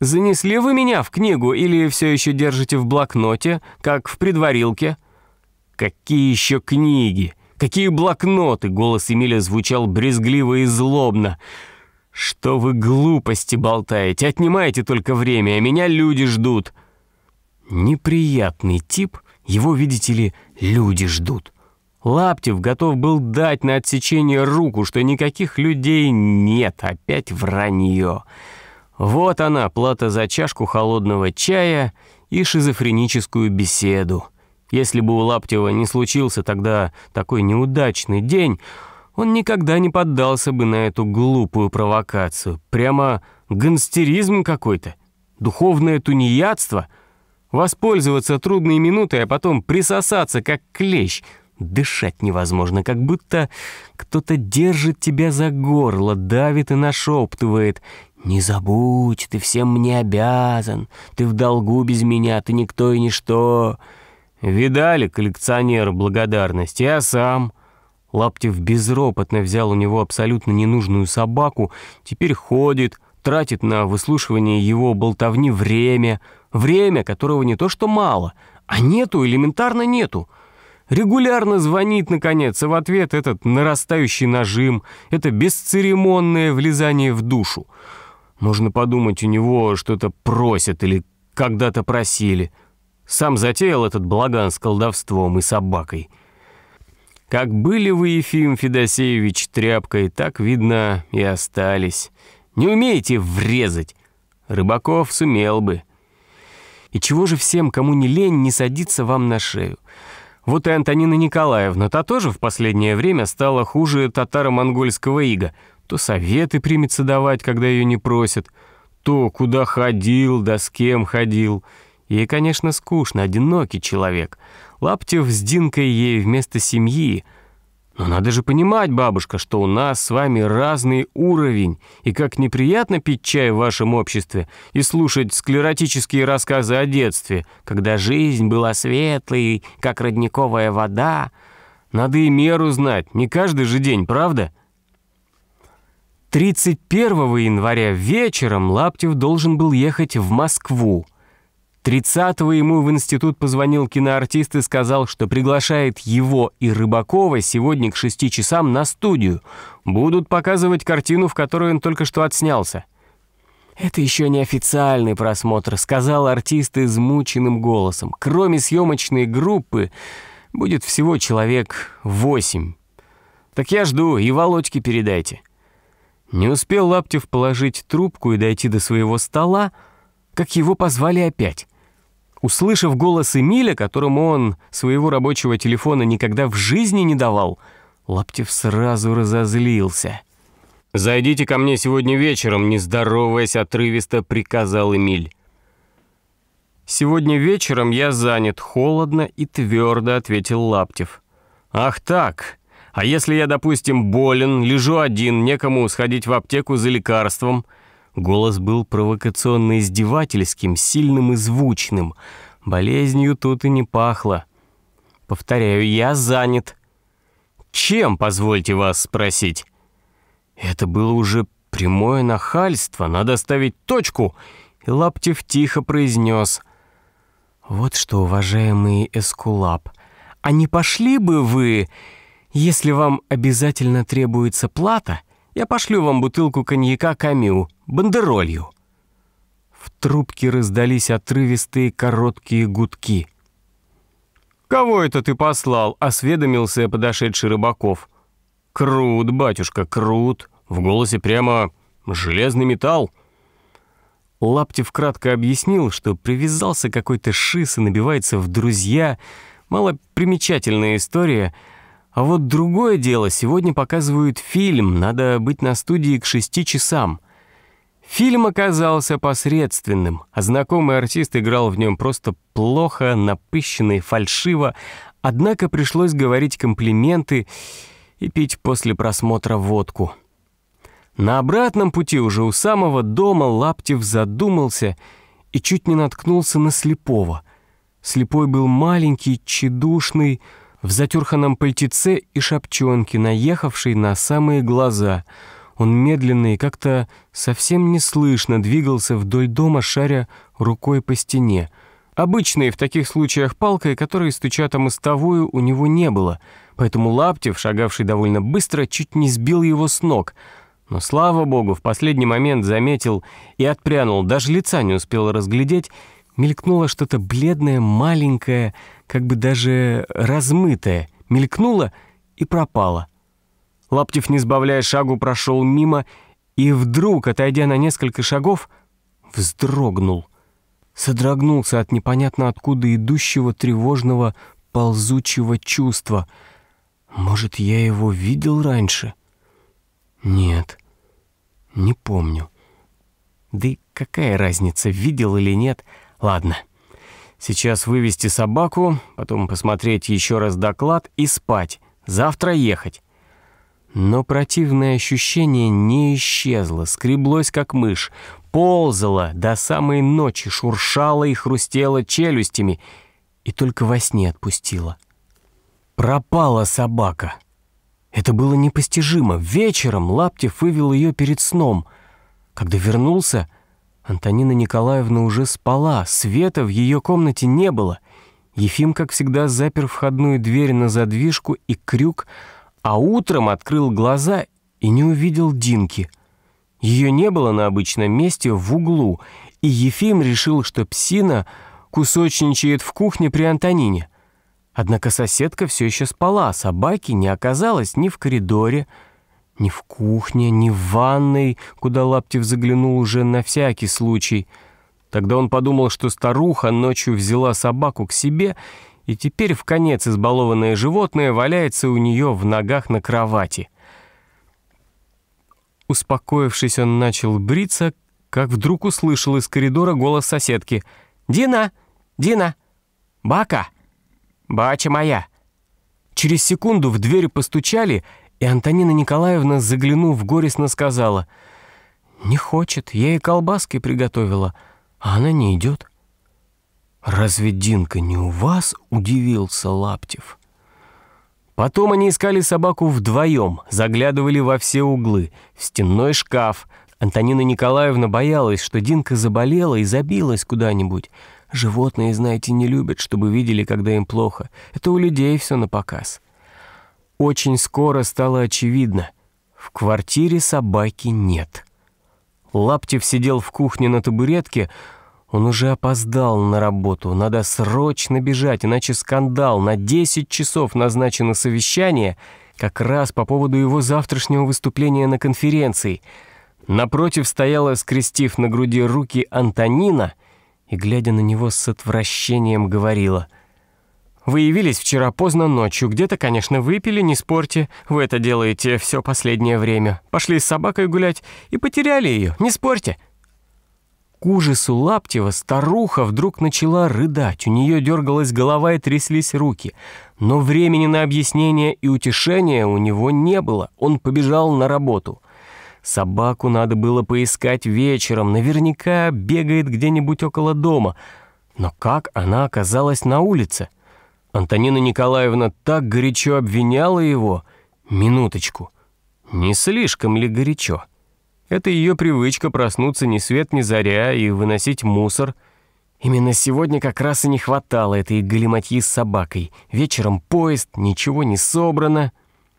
«Занесли вы меня в книгу или все еще держите в блокноте, как в предварилке?» «Какие еще книги? Какие блокноты?» — голос Эмиля звучал брезгливо и злобно. «Что вы глупости болтаете? Отнимаете только время, а меня люди ждут». Неприятный тип, его, видите ли, люди ждут. Лаптев готов был дать на отсечение руку, что никаких людей нет, опять вранье. Вот она, плата за чашку холодного чая и шизофреническую беседу. Если бы у Лаптева не случился тогда такой неудачный день, он никогда не поддался бы на эту глупую провокацию. Прямо гангстеризм какой-то, духовное тунеядство. Воспользоваться трудной минутой, а потом присосаться, как клещ. Дышать невозможно, как будто кто-то держит тебя за горло, давит и нашептывает. «Не забудь, ты всем мне обязан, ты в долгу без меня, ты никто и ничто». Видали, коллекционер благодарности, а сам... Лаптев безропотно взял у него абсолютно ненужную собаку, теперь ходит, тратит на выслушивание его болтовни время, время, которого не то что мало, а нету, элементарно нету. Регулярно звонит, наконец, а в ответ этот нарастающий нажим, это бесцеремонное влезание в душу. Можно подумать, у него что-то просят или когда-то просили. Сам затеял этот балаган с колдовством и собакой. Как были вы, Ефим Федосеевич, тряпкой, так, видно, и остались. Не умеете врезать. Рыбаков сумел бы. И чего же всем, кому не лень, не садиться вам на шею? Вот и Антонина Николаевна, та тоже в последнее время стала хуже татаро-монгольского ига. То советы примется давать, когда ее не просят, то куда ходил, да с кем ходил. Ей, конечно, скучно, одинокий человек. Лаптев с Динкой ей вместо семьи — но надо же понимать, бабушка, что у нас с вами разный уровень, и как неприятно пить чай в вашем обществе и слушать склеротические рассказы о детстве, когда жизнь была светлой, как родниковая вода. Надо и меру знать, не каждый же день, правда? 31 января вечером Лаптев должен был ехать в Москву. 30-го ему в институт позвонил киноартист и сказал, что приглашает его и Рыбакова сегодня к 6 часам на студию. Будут показывать картину, в которой он только что отснялся. «Это еще не официальный просмотр», — сказал артист измученным голосом. «Кроме съемочной группы будет всего человек восемь. Так я жду, и Володьке передайте». Не успел Лаптев положить трубку и дойти до своего стола, как его позвали опять. Услышав голос Эмиля, которому он своего рабочего телефона никогда в жизни не давал, Лаптев сразу разозлился. «Зайдите ко мне сегодня вечером», — не здороваясь, отрывисто приказал Эмиль. «Сегодня вечером я занят, холодно и твердо», — ответил Лаптев. «Ах так! А если я, допустим, болен, лежу один, некому сходить в аптеку за лекарством?» Голос был провокационно-издевательским, сильным и звучным. Болезнью тут и не пахло. Повторяю, я занят. Чем, позвольте вас спросить? Это было уже прямое нахальство, надо ставить точку. И Лаптев тихо произнес. Вот что, уважаемый Эскулап, а не пошли бы вы, если вам обязательно требуется плата, я пошлю вам бутылку коньяка «Камю», бандеролью». В трубке раздались отрывистые короткие гудки. «Кого это ты послал?» — осведомился подошедший Рыбаков. «Крут, батюшка, крут!» В голосе прямо железный металл. Лаптев кратко объяснил, что привязался какой-то шис и набивается в друзья. Малопримечательная история — а вот другое дело, сегодня показывают фильм, надо быть на студии к шести часам. Фильм оказался посредственным, а знакомый артист играл в нем просто плохо, напыщенно и фальшиво, однако пришлось говорить комплименты и пить после просмотра водку. На обратном пути уже у самого дома Лаптев задумался и чуть не наткнулся на слепого. Слепой был маленький, тщедушный, в затюрханном пальтеце и шапчонке, наехавшей на самые глаза. Он медленно и как-то совсем неслышно двигался вдоль дома, шаря рукой по стене. Обычной в таких случаях палкой, которой стучат о мостовую, у него не было, поэтому Лаптев, шагавший довольно быстро, чуть не сбил его с ног. Но, слава богу, в последний момент заметил и отпрянул, даже лица не успел разглядеть, мелькнуло что-то бледное, маленькое, как бы даже размытое, мелькнуло и пропало. Лаптев, не сбавляя шагу, прошел мимо и вдруг, отойдя на несколько шагов, вздрогнул. Содрогнулся от непонятно откуда идущего тревожного ползучего чувства. Может, я его видел раньше? Нет, не помню. Да и какая разница, видел или нет — Ладно. Сейчас вывести собаку, потом посмотреть еще раз доклад и спать. Завтра ехать. Но противное ощущение не исчезло, скреблось как мышь, ползало до самой ночи, шуршало и хрустело челюстями и только во сне отпустило. Пропала собака. Это было непостижимо. Вечером Лаптев вывел ее перед сном. Когда вернулся, Антонина Николаевна уже спала, света в ее комнате не было. Ефим, как всегда, запер входную дверь на задвижку и крюк, а утром открыл глаза и не увидел Динки. Ее не было на обычном месте в углу, и Ефим решил, что псина кусочничает в кухне при Антонине. Однако соседка все еще спала, собаки не оказалось ни в коридоре, ни в кухне, ни в ванной, куда Лаптев заглянул уже на всякий случай. Тогда он подумал, что старуха ночью взяла собаку к себе, и теперь в конец избалованное животное валяется у нее в ногах на кровати. Успокоившись, он начал бриться, как вдруг услышал из коридора голос соседки. «Дина! Дина! Бака! Бача моя!» Через секунду в дверь постучали — и Антонина Николаевна, заглянув горестно, сказала, «Не хочет, я ей колбаски приготовила, а она не идет». «Разве Динка не у вас?» — удивился Лаптев. Потом они искали собаку вдвоем, заглядывали во все углы, в стенной шкаф. Антонина Николаевна боялась, что Динка заболела и забилась куда-нибудь. Животные, знаете, не любят, чтобы видели, когда им плохо. Это у людей все на показ. Очень скоро стало очевидно. В квартире собаки нет. Лаптев сидел в кухне на табуретке, он уже опоздал на работу, надо срочно бежать, иначе скандал. На 10 часов назначено совещание, как раз по поводу его завтрашнего выступления на конференции. Напротив стояла, скрестив на груди руки, Антонина и, глядя на него с отвращением, говорила — вы явились вчера поздно ночью, где-то, конечно, выпили, не спорьте. Вы это делаете все последнее время. Пошли с собакой гулять и потеряли ее, не спорьте». К ужасу Лаптева старуха вдруг начала рыдать, у нее дергалась голова и тряслись руки. Но времени на объяснение и утешение у него не было, он побежал на работу. Собаку надо было поискать вечером, наверняка бегает где-нибудь около дома. Но как она оказалась на улице? Антонина Николаевна так горячо обвиняла его. Минуточку. Не слишком ли горячо? Это ее привычка проснуться ни свет ни заря и выносить мусор. Именно сегодня как раз и не хватало этой галиматьи с собакой. Вечером поезд, ничего не собрано.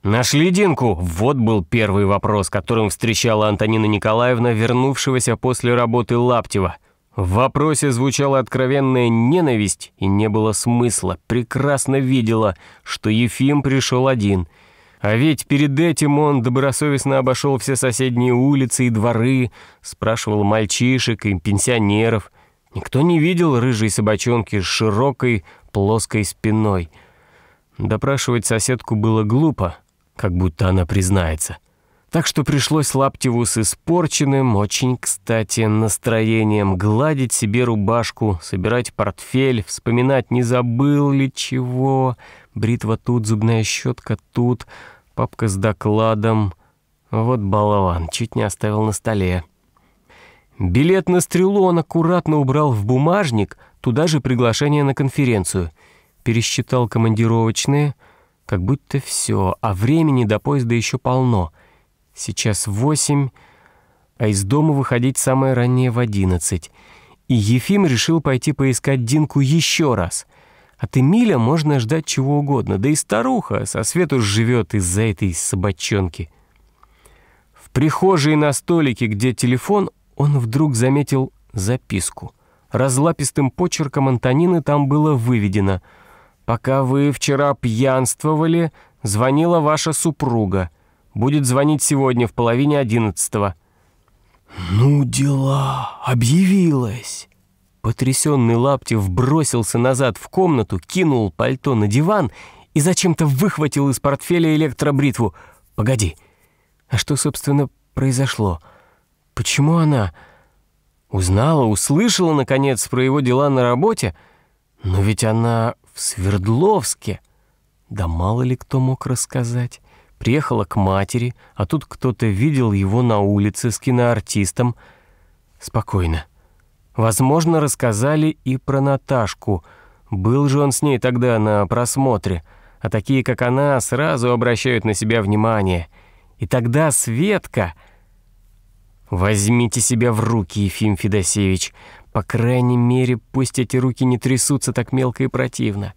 «Нашли Динку?» Вот был первый вопрос, которым встречала Антонина Николаевна, вернувшегося после работы Лаптева. В вопросе звучала откровенная ненависть, и не было смысла. Прекрасно видела, что Ефим пришел один. А ведь перед этим он добросовестно обошел все соседние улицы и дворы, спрашивал мальчишек и пенсионеров. Никто не видел рыжей собачонки с широкой плоской спиной. Допрашивать соседку было глупо, как будто она признается. Так что пришлось Лаптеву с испорченным, очень, кстати, настроением гладить себе рубашку, собирать портфель, вспоминать, не забыл ли чего. Бритва тут, зубная щетка тут, папка с докладом. Вот балован, чуть не оставил на столе. Билет на стрелу он аккуратно убрал в бумажник, туда же приглашение на конференцию. Пересчитал командировочные, как будто все, а времени до поезда еще полно — Сейчас восемь, а из дома выходить самое раннее в одиннадцать. И Ефим решил пойти поискать Динку еще раз. От Эмиля можно ждать чего угодно, да и старуха со свету живет из-за этой собачонки. В прихожей на столике, где телефон, он вдруг заметил записку. Разлапистым почерком Антонины там было выведено «Пока вы вчера пьянствовали, звонила ваша супруга». Будет звонить сегодня в половине одиннадцатого». «Ну дела, объявилась!» Потрясенный Лаптев бросился назад в комнату, кинул пальто на диван и зачем-то выхватил из портфеля электробритву. «Погоди, а что, собственно, произошло? Почему она...» Узнала, услышала, наконец, про его дела на работе? Но ведь она в Свердловске. Да мало ли кто мог рассказать приехала к матери, а тут кто-то видел его на улице с киноартистом. Спокойно. Возможно, рассказали и про Наташку. Был же он с ней тогда на просмотре, а такие, как она, сразу обращают на себя внимание. И тогда Светка... Возьмите себя в руки, Ефим Федосеевич. По крайней мере, пусть эти руки не трясутся так мелко и противно.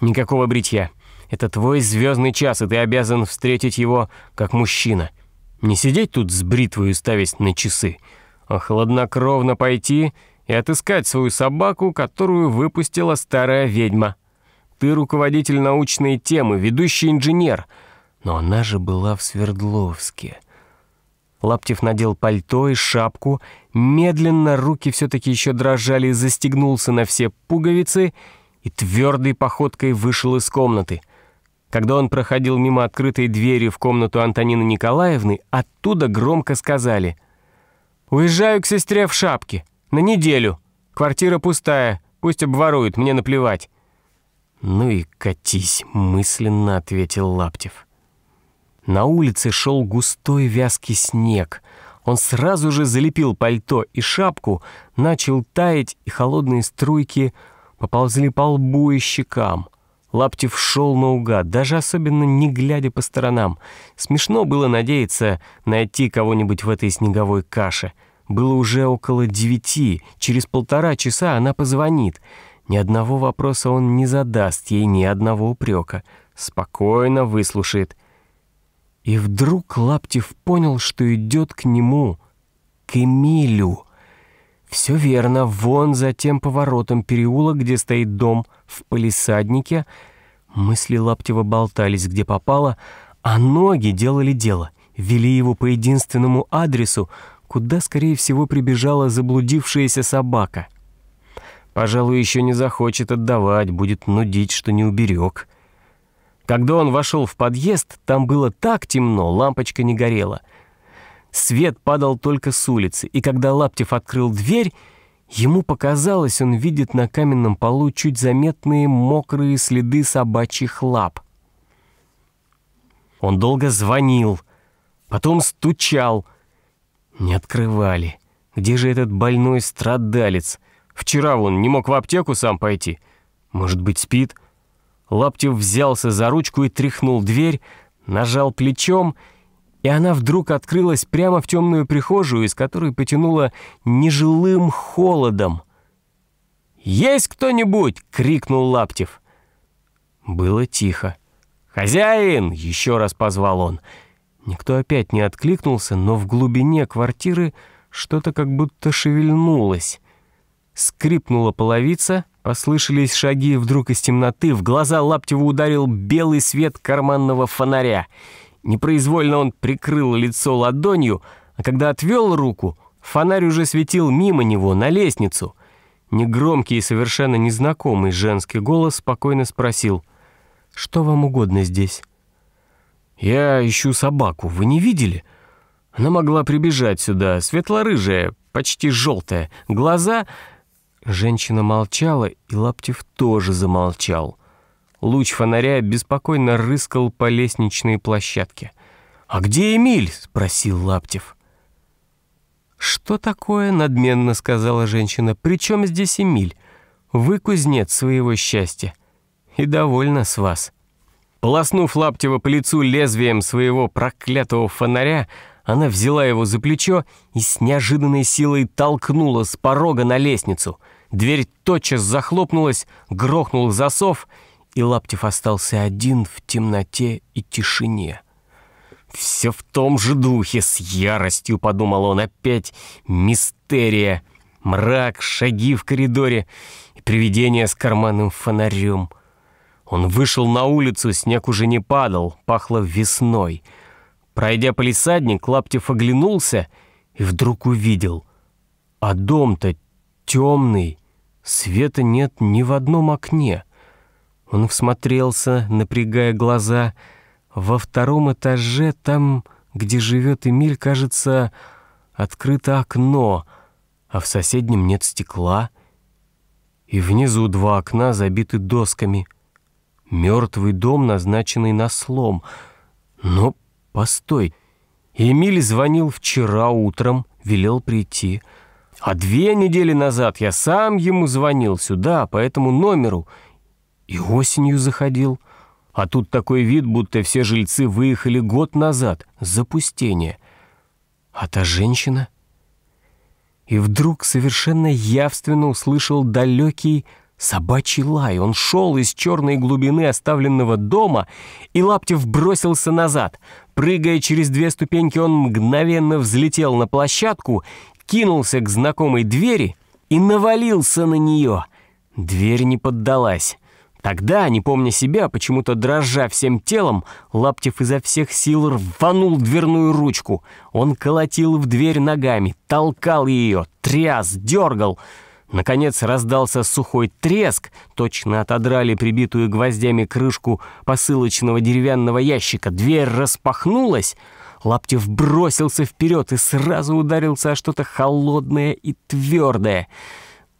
Никакого бритья. Это твой звездный час, и ты обязан встретить его как мужчина. Не сидеть тут с бритвой ставясь на часы, а хладнокровно пойти и отыскать свою собаку, которую выпустила старая ведьма. Ты руководитель научной темы, ведущий инженер. Но она же была в Свердловске. Лаптев надел пальто и шапку, медленно, руки все-таки еще дрожали, застегнулся на все пуговицы и твердой походкой вышел из комнаты. Когда он проходил мимо открытой двери в комнату Антонины Николаевны, оттуда громко сказали «Уезжаю к сестре в шапке. На неделю. Квартира пустая. Пусть обворуют, мне наплевать». «Ну и катись», — мысленно ответил Лаптев. На улице шел густой вязкий снег. Он сразу же залепил пальто и шапку, начал таять, и холодные струйки поползли по лбу и щекам. Лаптев шел наугад, даже особенно не глядя по сторонам. Смешно было надеяться найти кого-нибудь в этой снеговой каше. Было уже около девяти, через полтора часа она позвонит — ни одного вопроса он не задаст ей, ни одного упрека. Спокойно выслушает. И вдруг Лаптев понял, что идет к нему, к Эмилю. Все верно, вон за тем поворотом переулок, где стоит дом, в палисаднике. Мысли Лаптева болтались, где попало, а ноги делали дело, вели его по единственному адресу, куда, скорее всего, прибежала заблудившаяся собака — Пожалуй, еще не захочет отдавать, будет нудить, что не уберег. Когда он вошел в подъезд, там было так темно, лампочка не горела. Свет падал только с улицы, и когда Лаптев открыл дверь, ему показалось, он видит на каменном полу чуть заметные мокрые следы собачьих лап. Он долго звонил, потом стучал. Не открывали. Где же этот больной страдалец? Вчера он не мог в аптеку сам пойти. Может быть, спит? Лаптев взялся за ручку и тряхнул дверь, нажал плечом, и она вдруг открылась прямо в темную прихожую, из которой потянуло нежилым холодом. «Есть кто-нибудь?» — крикнул Лаптев. Было тихо. «Хозяин!» — еще раз позвал он. Никто опять не откликнулся, но в глубине квартиры что-то как будто шевельнулось. Скрипнула половица, послышались шаги, вдруг из темноты в глаза Лаптеву ударил белый свет карманного фонаря. Непроизвольно он прикрыл лицо ладонью, а когда отвел руку, фонарь уже светил мимо него, на лестницу. Негромкий и совершенно незнакомый женский голос спокойно спросил, «Что вам угодно здесь?» «Я ищу собаку, вы не видели?» Она могла прибежать сюда, светло-рыжая, почти желтая, глаза Женщина молчала, и Лаптев тоже замолчал. Луч фонаря беспокойно рыскал по лестничной площадке. «А где Эмиль?» — спросил Лаптев. «Что такое?» — надменно сказала женщина. «При чем здесь Эмиль? Вы кузнец своего счастья. И довольна с вас». Полоснув Лаптева по лицу лезвием своего проклятого фонаря, она взяла его за плечо и с неожиданной силой толкнула с порога на лестницу — Дверь тотчас захлопнулась, грохнул засов, и Лаптев остался один в темноте и тишине. «Все в том же духе, с яростью», — подумал он опять, «мистерия, мрак, шаги в коридоре и привидение с карманным фонарем». Он вышел на улицу, снег уже не падал, пахло весной. Пройдя полисадник, Лаптев оглянулся и вдруг увидел. А дом-то темный, Света нет ни в одном окне. Он всмотрелся, напрягая глаза. Во втором этаже, там, где живет Эмиль, кажется, открыто окно, а в соседнем нет стекла. И внизу два окна забиты досками. Мертвый дом, назначенный на слом. Но, постой, Эмиль звонил вчера утром, велел прийти — а две недели назад я сам ему звонил сюда, по этому номеру, и осенью заходил. А тут такой вид, будто все жильцы выехали год назад. Запустение. А та женщина? И вдруг совершенно явственно услышал далекий Собачий лай, он шел из черной глубины оставленного дома, и Лаптев бросился назад. Прыгая через две ступеньки, он мгновенно взлетел на площадку, кинулся к знакомой двери и навалился на нее. Дверь не поддалась. Тогда, не помня себя, почему-то дрожа всем телом, Лаптев изо всех сил рванул дверную ручку. Он колотил в дверь ногами, толкал ее, тряс, дергал — Наконец раздался сухой треск, точно отодрали прибитую гвоздями крышку посылочного деревянного ящика. Дверь распахнулась, Лаптев бросился вперед и сразу ударился о что-то холодное и твердое.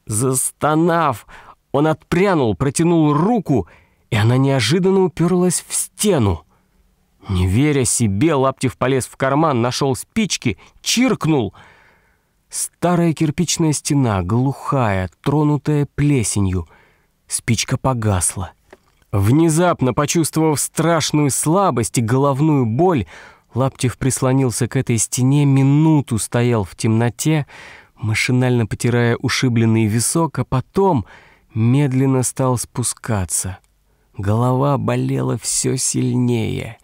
Застонав, он отпрянул, протянул руку, и она неожиданно уперлась в стену. Не веря себе, Лаптев полез в карман, нашел спички, чиркнул — Старая кирпичная стена, глухая, тронутая плесенью. Спичка погасла. Внезапно, почувствовав страшную слабость и головную боль, Лаптев прислонился к этой стене, минуту стоял в темноте, машинально потирая ушибленный висок, а потом медленно стал спускаться. Голова болела все сильнее.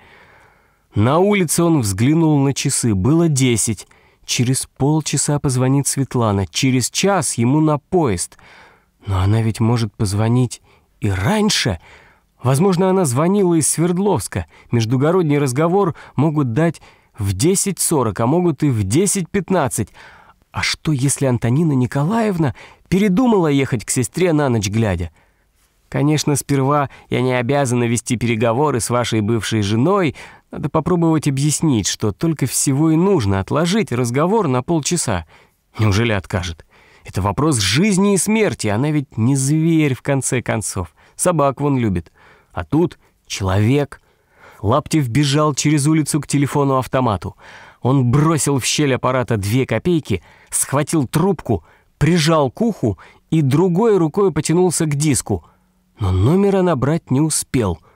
На улице он взглянул на часы. Было десять. Через полчаса позвонит Светлана, через час ему на поезд. Но она ведь может позвонить и раньше. Возможно, она звонила из Свердловска. Междугородний разговор могут дать в 10.40, а могут и в 10.15. А что, если Антонина Николаевна передумала ехать к сестре на ночь глядя? Конечно, сперва я не обязана вести переговоры с вашей бывшей женой, надо попробовать объяснить, что только всего и нужно отложить разговор на полчаса. Неужели откажет? Это вопрос жизни и смерти, она ведь не зверь в конце концов. Собак вон любит. А тут человек. Лаптев бежал через улицу к телефону-автомату. Он бросил в щель аппарата две копейки, схватил трубку, прижал к уху и другой рукой потянулся к диску. Но номера набрать не успел —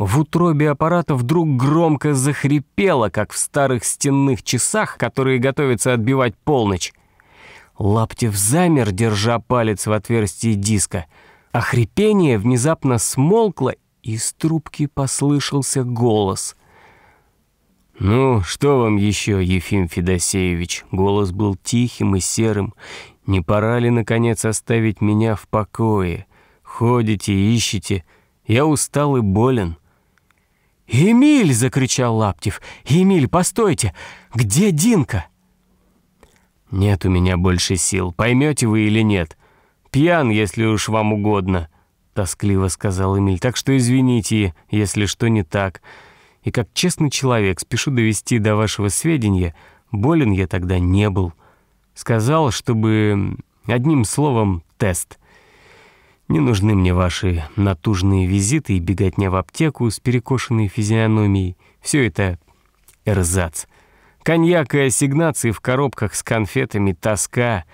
в утробе аппарата вдруг громко захрипело, как в старых стенных часах, которые готовятся отбивать полночь. Лаптев замер, держа палец в отверстии диска, а хрипение внезапно смолкло, и из трубки послышался голос. «Ну, что вам еще, Ефим Федосеевич?» Голос был тихим и серым. «Не пора ли, наконец, оставить меня в покое? Ходите, ищете. Я устал и болен». «Эмиль!» — закричал Лаптев. «Эмиль, постойте! Где Динка?» «Нет у меня больше сил, поймете вы или нет. Пьян, если уж вам угодно», — тоскливо сказал Эмиль. «Так что извините, если что не так. И как честный человек спешу довести до вашего сведения, болен я тогда не был. Сказал, чтобы, одним словом, тест. Не нужны мне ваши натужные визиты и беготня в аптеку с перекошенной физиономией. Все это эрзац. Коньяк и ассигнации в коробках с конфетами — тоска.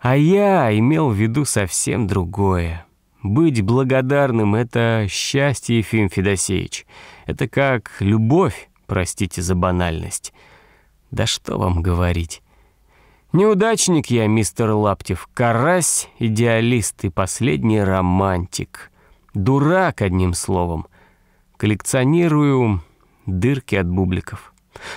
А я имел в виду совсем другое. Быть благодарным — это счастье, Ефим Федосеевич. Это как любовь, простите за банальность. Да что вам говорить. Неудачник я, мистер Лаптев, карась, идеалист и последний романтик. Дурак, одним словом. Коллекционирую дырки от бубликов.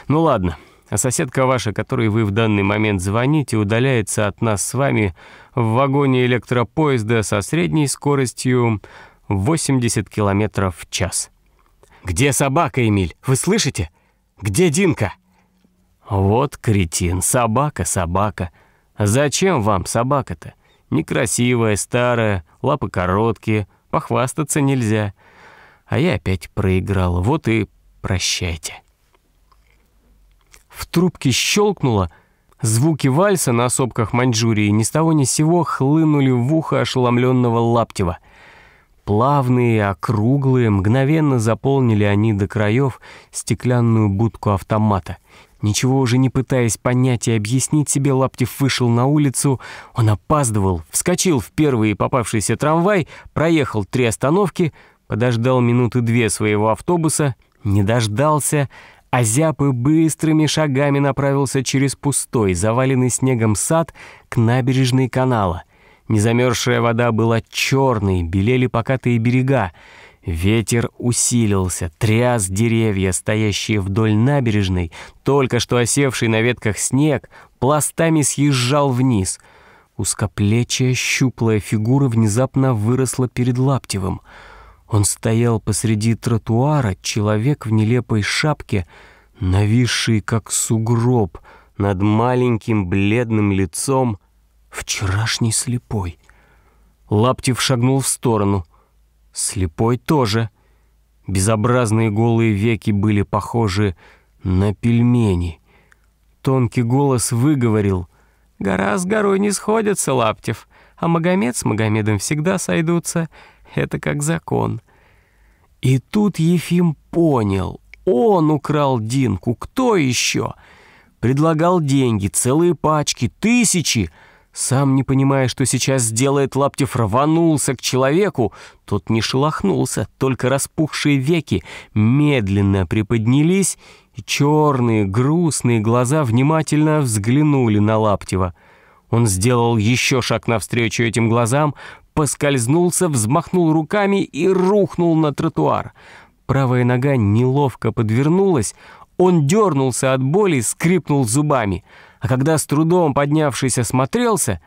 Ну ладно, а соседка ваша, которой вы в данный момент звоните, удаляется от нас с вами в вагоне электропоезда со средней скоростью 80 километров в час. «Где собака, Эмиль? Вы слышите? Где Динка?» «Вот кретин, собака, собака. Зачем вам собака-то? Некрасивая, старая, лапы короткие, похвастаться нельзя. А я опять проиграл, вот и прощайте». В трубке щелкнуло, звуки вальса на сопках Маньчжурии ни с того ни с сего хлынули в ухо ошеломленного Лаптева. Плавные, округлые, мгновенно заполнили они до краев стеклянную будку автомата — Ничего уже не пытаясь понять и объяснить себе, Лаптев вышел на улицу. Он опаздывал, вскочил в первый попавшийся трамвай, проехал три остановки, подождал минуты две своего автобуса, не дождался, а зяпы быстрыми шагами направился через пустой, заваленный снегом сад к набережной канала. Незамерзшая вода была черной, белели покатые берега. Ветер усилился, тряс деревья, стоящие вдоль набережной, только что осевший на ветках снег, пластами съезжал вниз. Узкоплечья, щуплая фигура внезапно выросла перед Лаптевым. Он стоял посреди тротуара, человек в нелепой шапке, нависший как сугроб над маленьким бледным лицом, вчерашний слепой. Лаптев шагнул в сторону — Слепой тоже. Безобразные голые веки были похожи на пельмени. Тонкий голос выговорил. «Гора с горой не сходятся, Лаптев, а Магомед с Магомедом всегда сойдутся. Это как закон». И тут Ефим понял. Он украл Динку. Кто еще? Предлагал деньги, целые пачки, тысячи. Сам не понимая, что сейчас сделает, Лаптев рванулся к человеку. Тот не шелохнулся, только распухшие веки медленно приподнялись, и черные грустные глаза внимательно взглянули на Лаптева. Он сделал еще шаг навстречу этим глазам, поскользнулся, взмахнул руками и рухнул на тротуар. Правая нога неловко подвернулась, он дернулся от боли, скрипнул зубами — а когда с трудом поднявшись осмотрелся,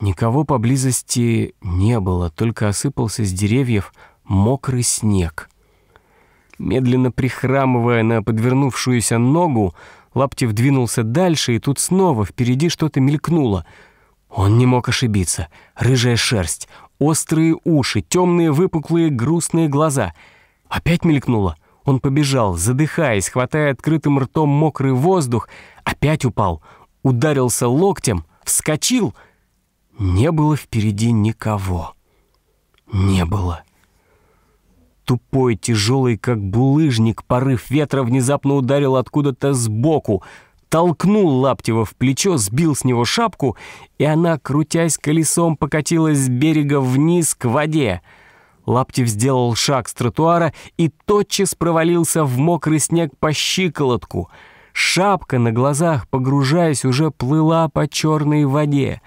никого поблизости не было, только осыпался с деревьев мокрый снег. Медленно прихрамывая на подвернувшуюся ногу, Лаптев двинулся дальше, и тут снова впереди что-то мелькнуло. Он не мог ошибиться. Рыжая шерсть, острые уши, темные выпуклые грустные глаза. Опять мелькнуло. Он побежал, задыхаясь, хватая открытым ртом мокрый воздух, опять упал — ударился локтем, вскочил. Не было впереди никого. Не было. Тупой, тяжелый, как булыжник, порыв ветра внезапно ударил откуда-то сбоку, толкнул Лаптева в плечо, сбил с него шапку, и она, крутясь колесом, покатилась с берега вниз к воде. Лаптев сделал шаг с тротуара и тотчас провалился в мокрый снег по щиколотку — Шапка на глазах, погружаясь, уже плыла по черной воде.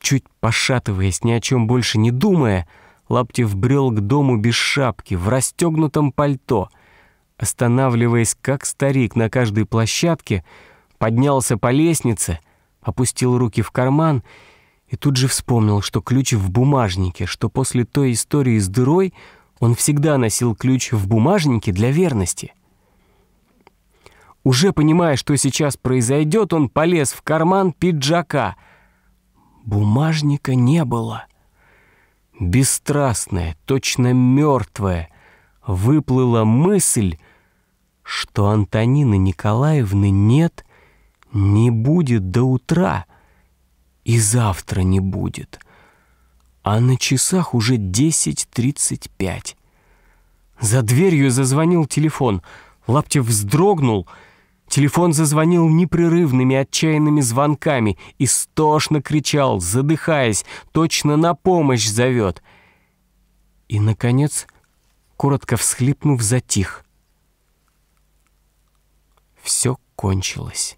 Чуть пошатываясь, ни о чем больше не думая, Лаптев брел к дому без шапки, в расстегнутом пальто. Останавливаясь, как старик на каждой площадке, поднялся по лестнице, опустил руки в карман и тут же вспомнил, что ключ в бумажнике, что после той истории с дырой он всегда носил ключ в бумажнике для верности. Уже понимая, что сейчас произойдет, он полез в карман пиджака. Бумажника не было. Бесстрастная, точно мертвая, выплыла мысль, что Антонины Николаевны нет, не будет до утра и завтра не будет. А на часах уже 10.35. За дверью зазвонил телефон. Лаптев вздрогнул — Телефон зазвонил непрерывными отчаянными звонками, истошно кричал, задыхаясь, точно на помощь зовет. И, наконец, коротко всхлипнув, затих. Все кончилось.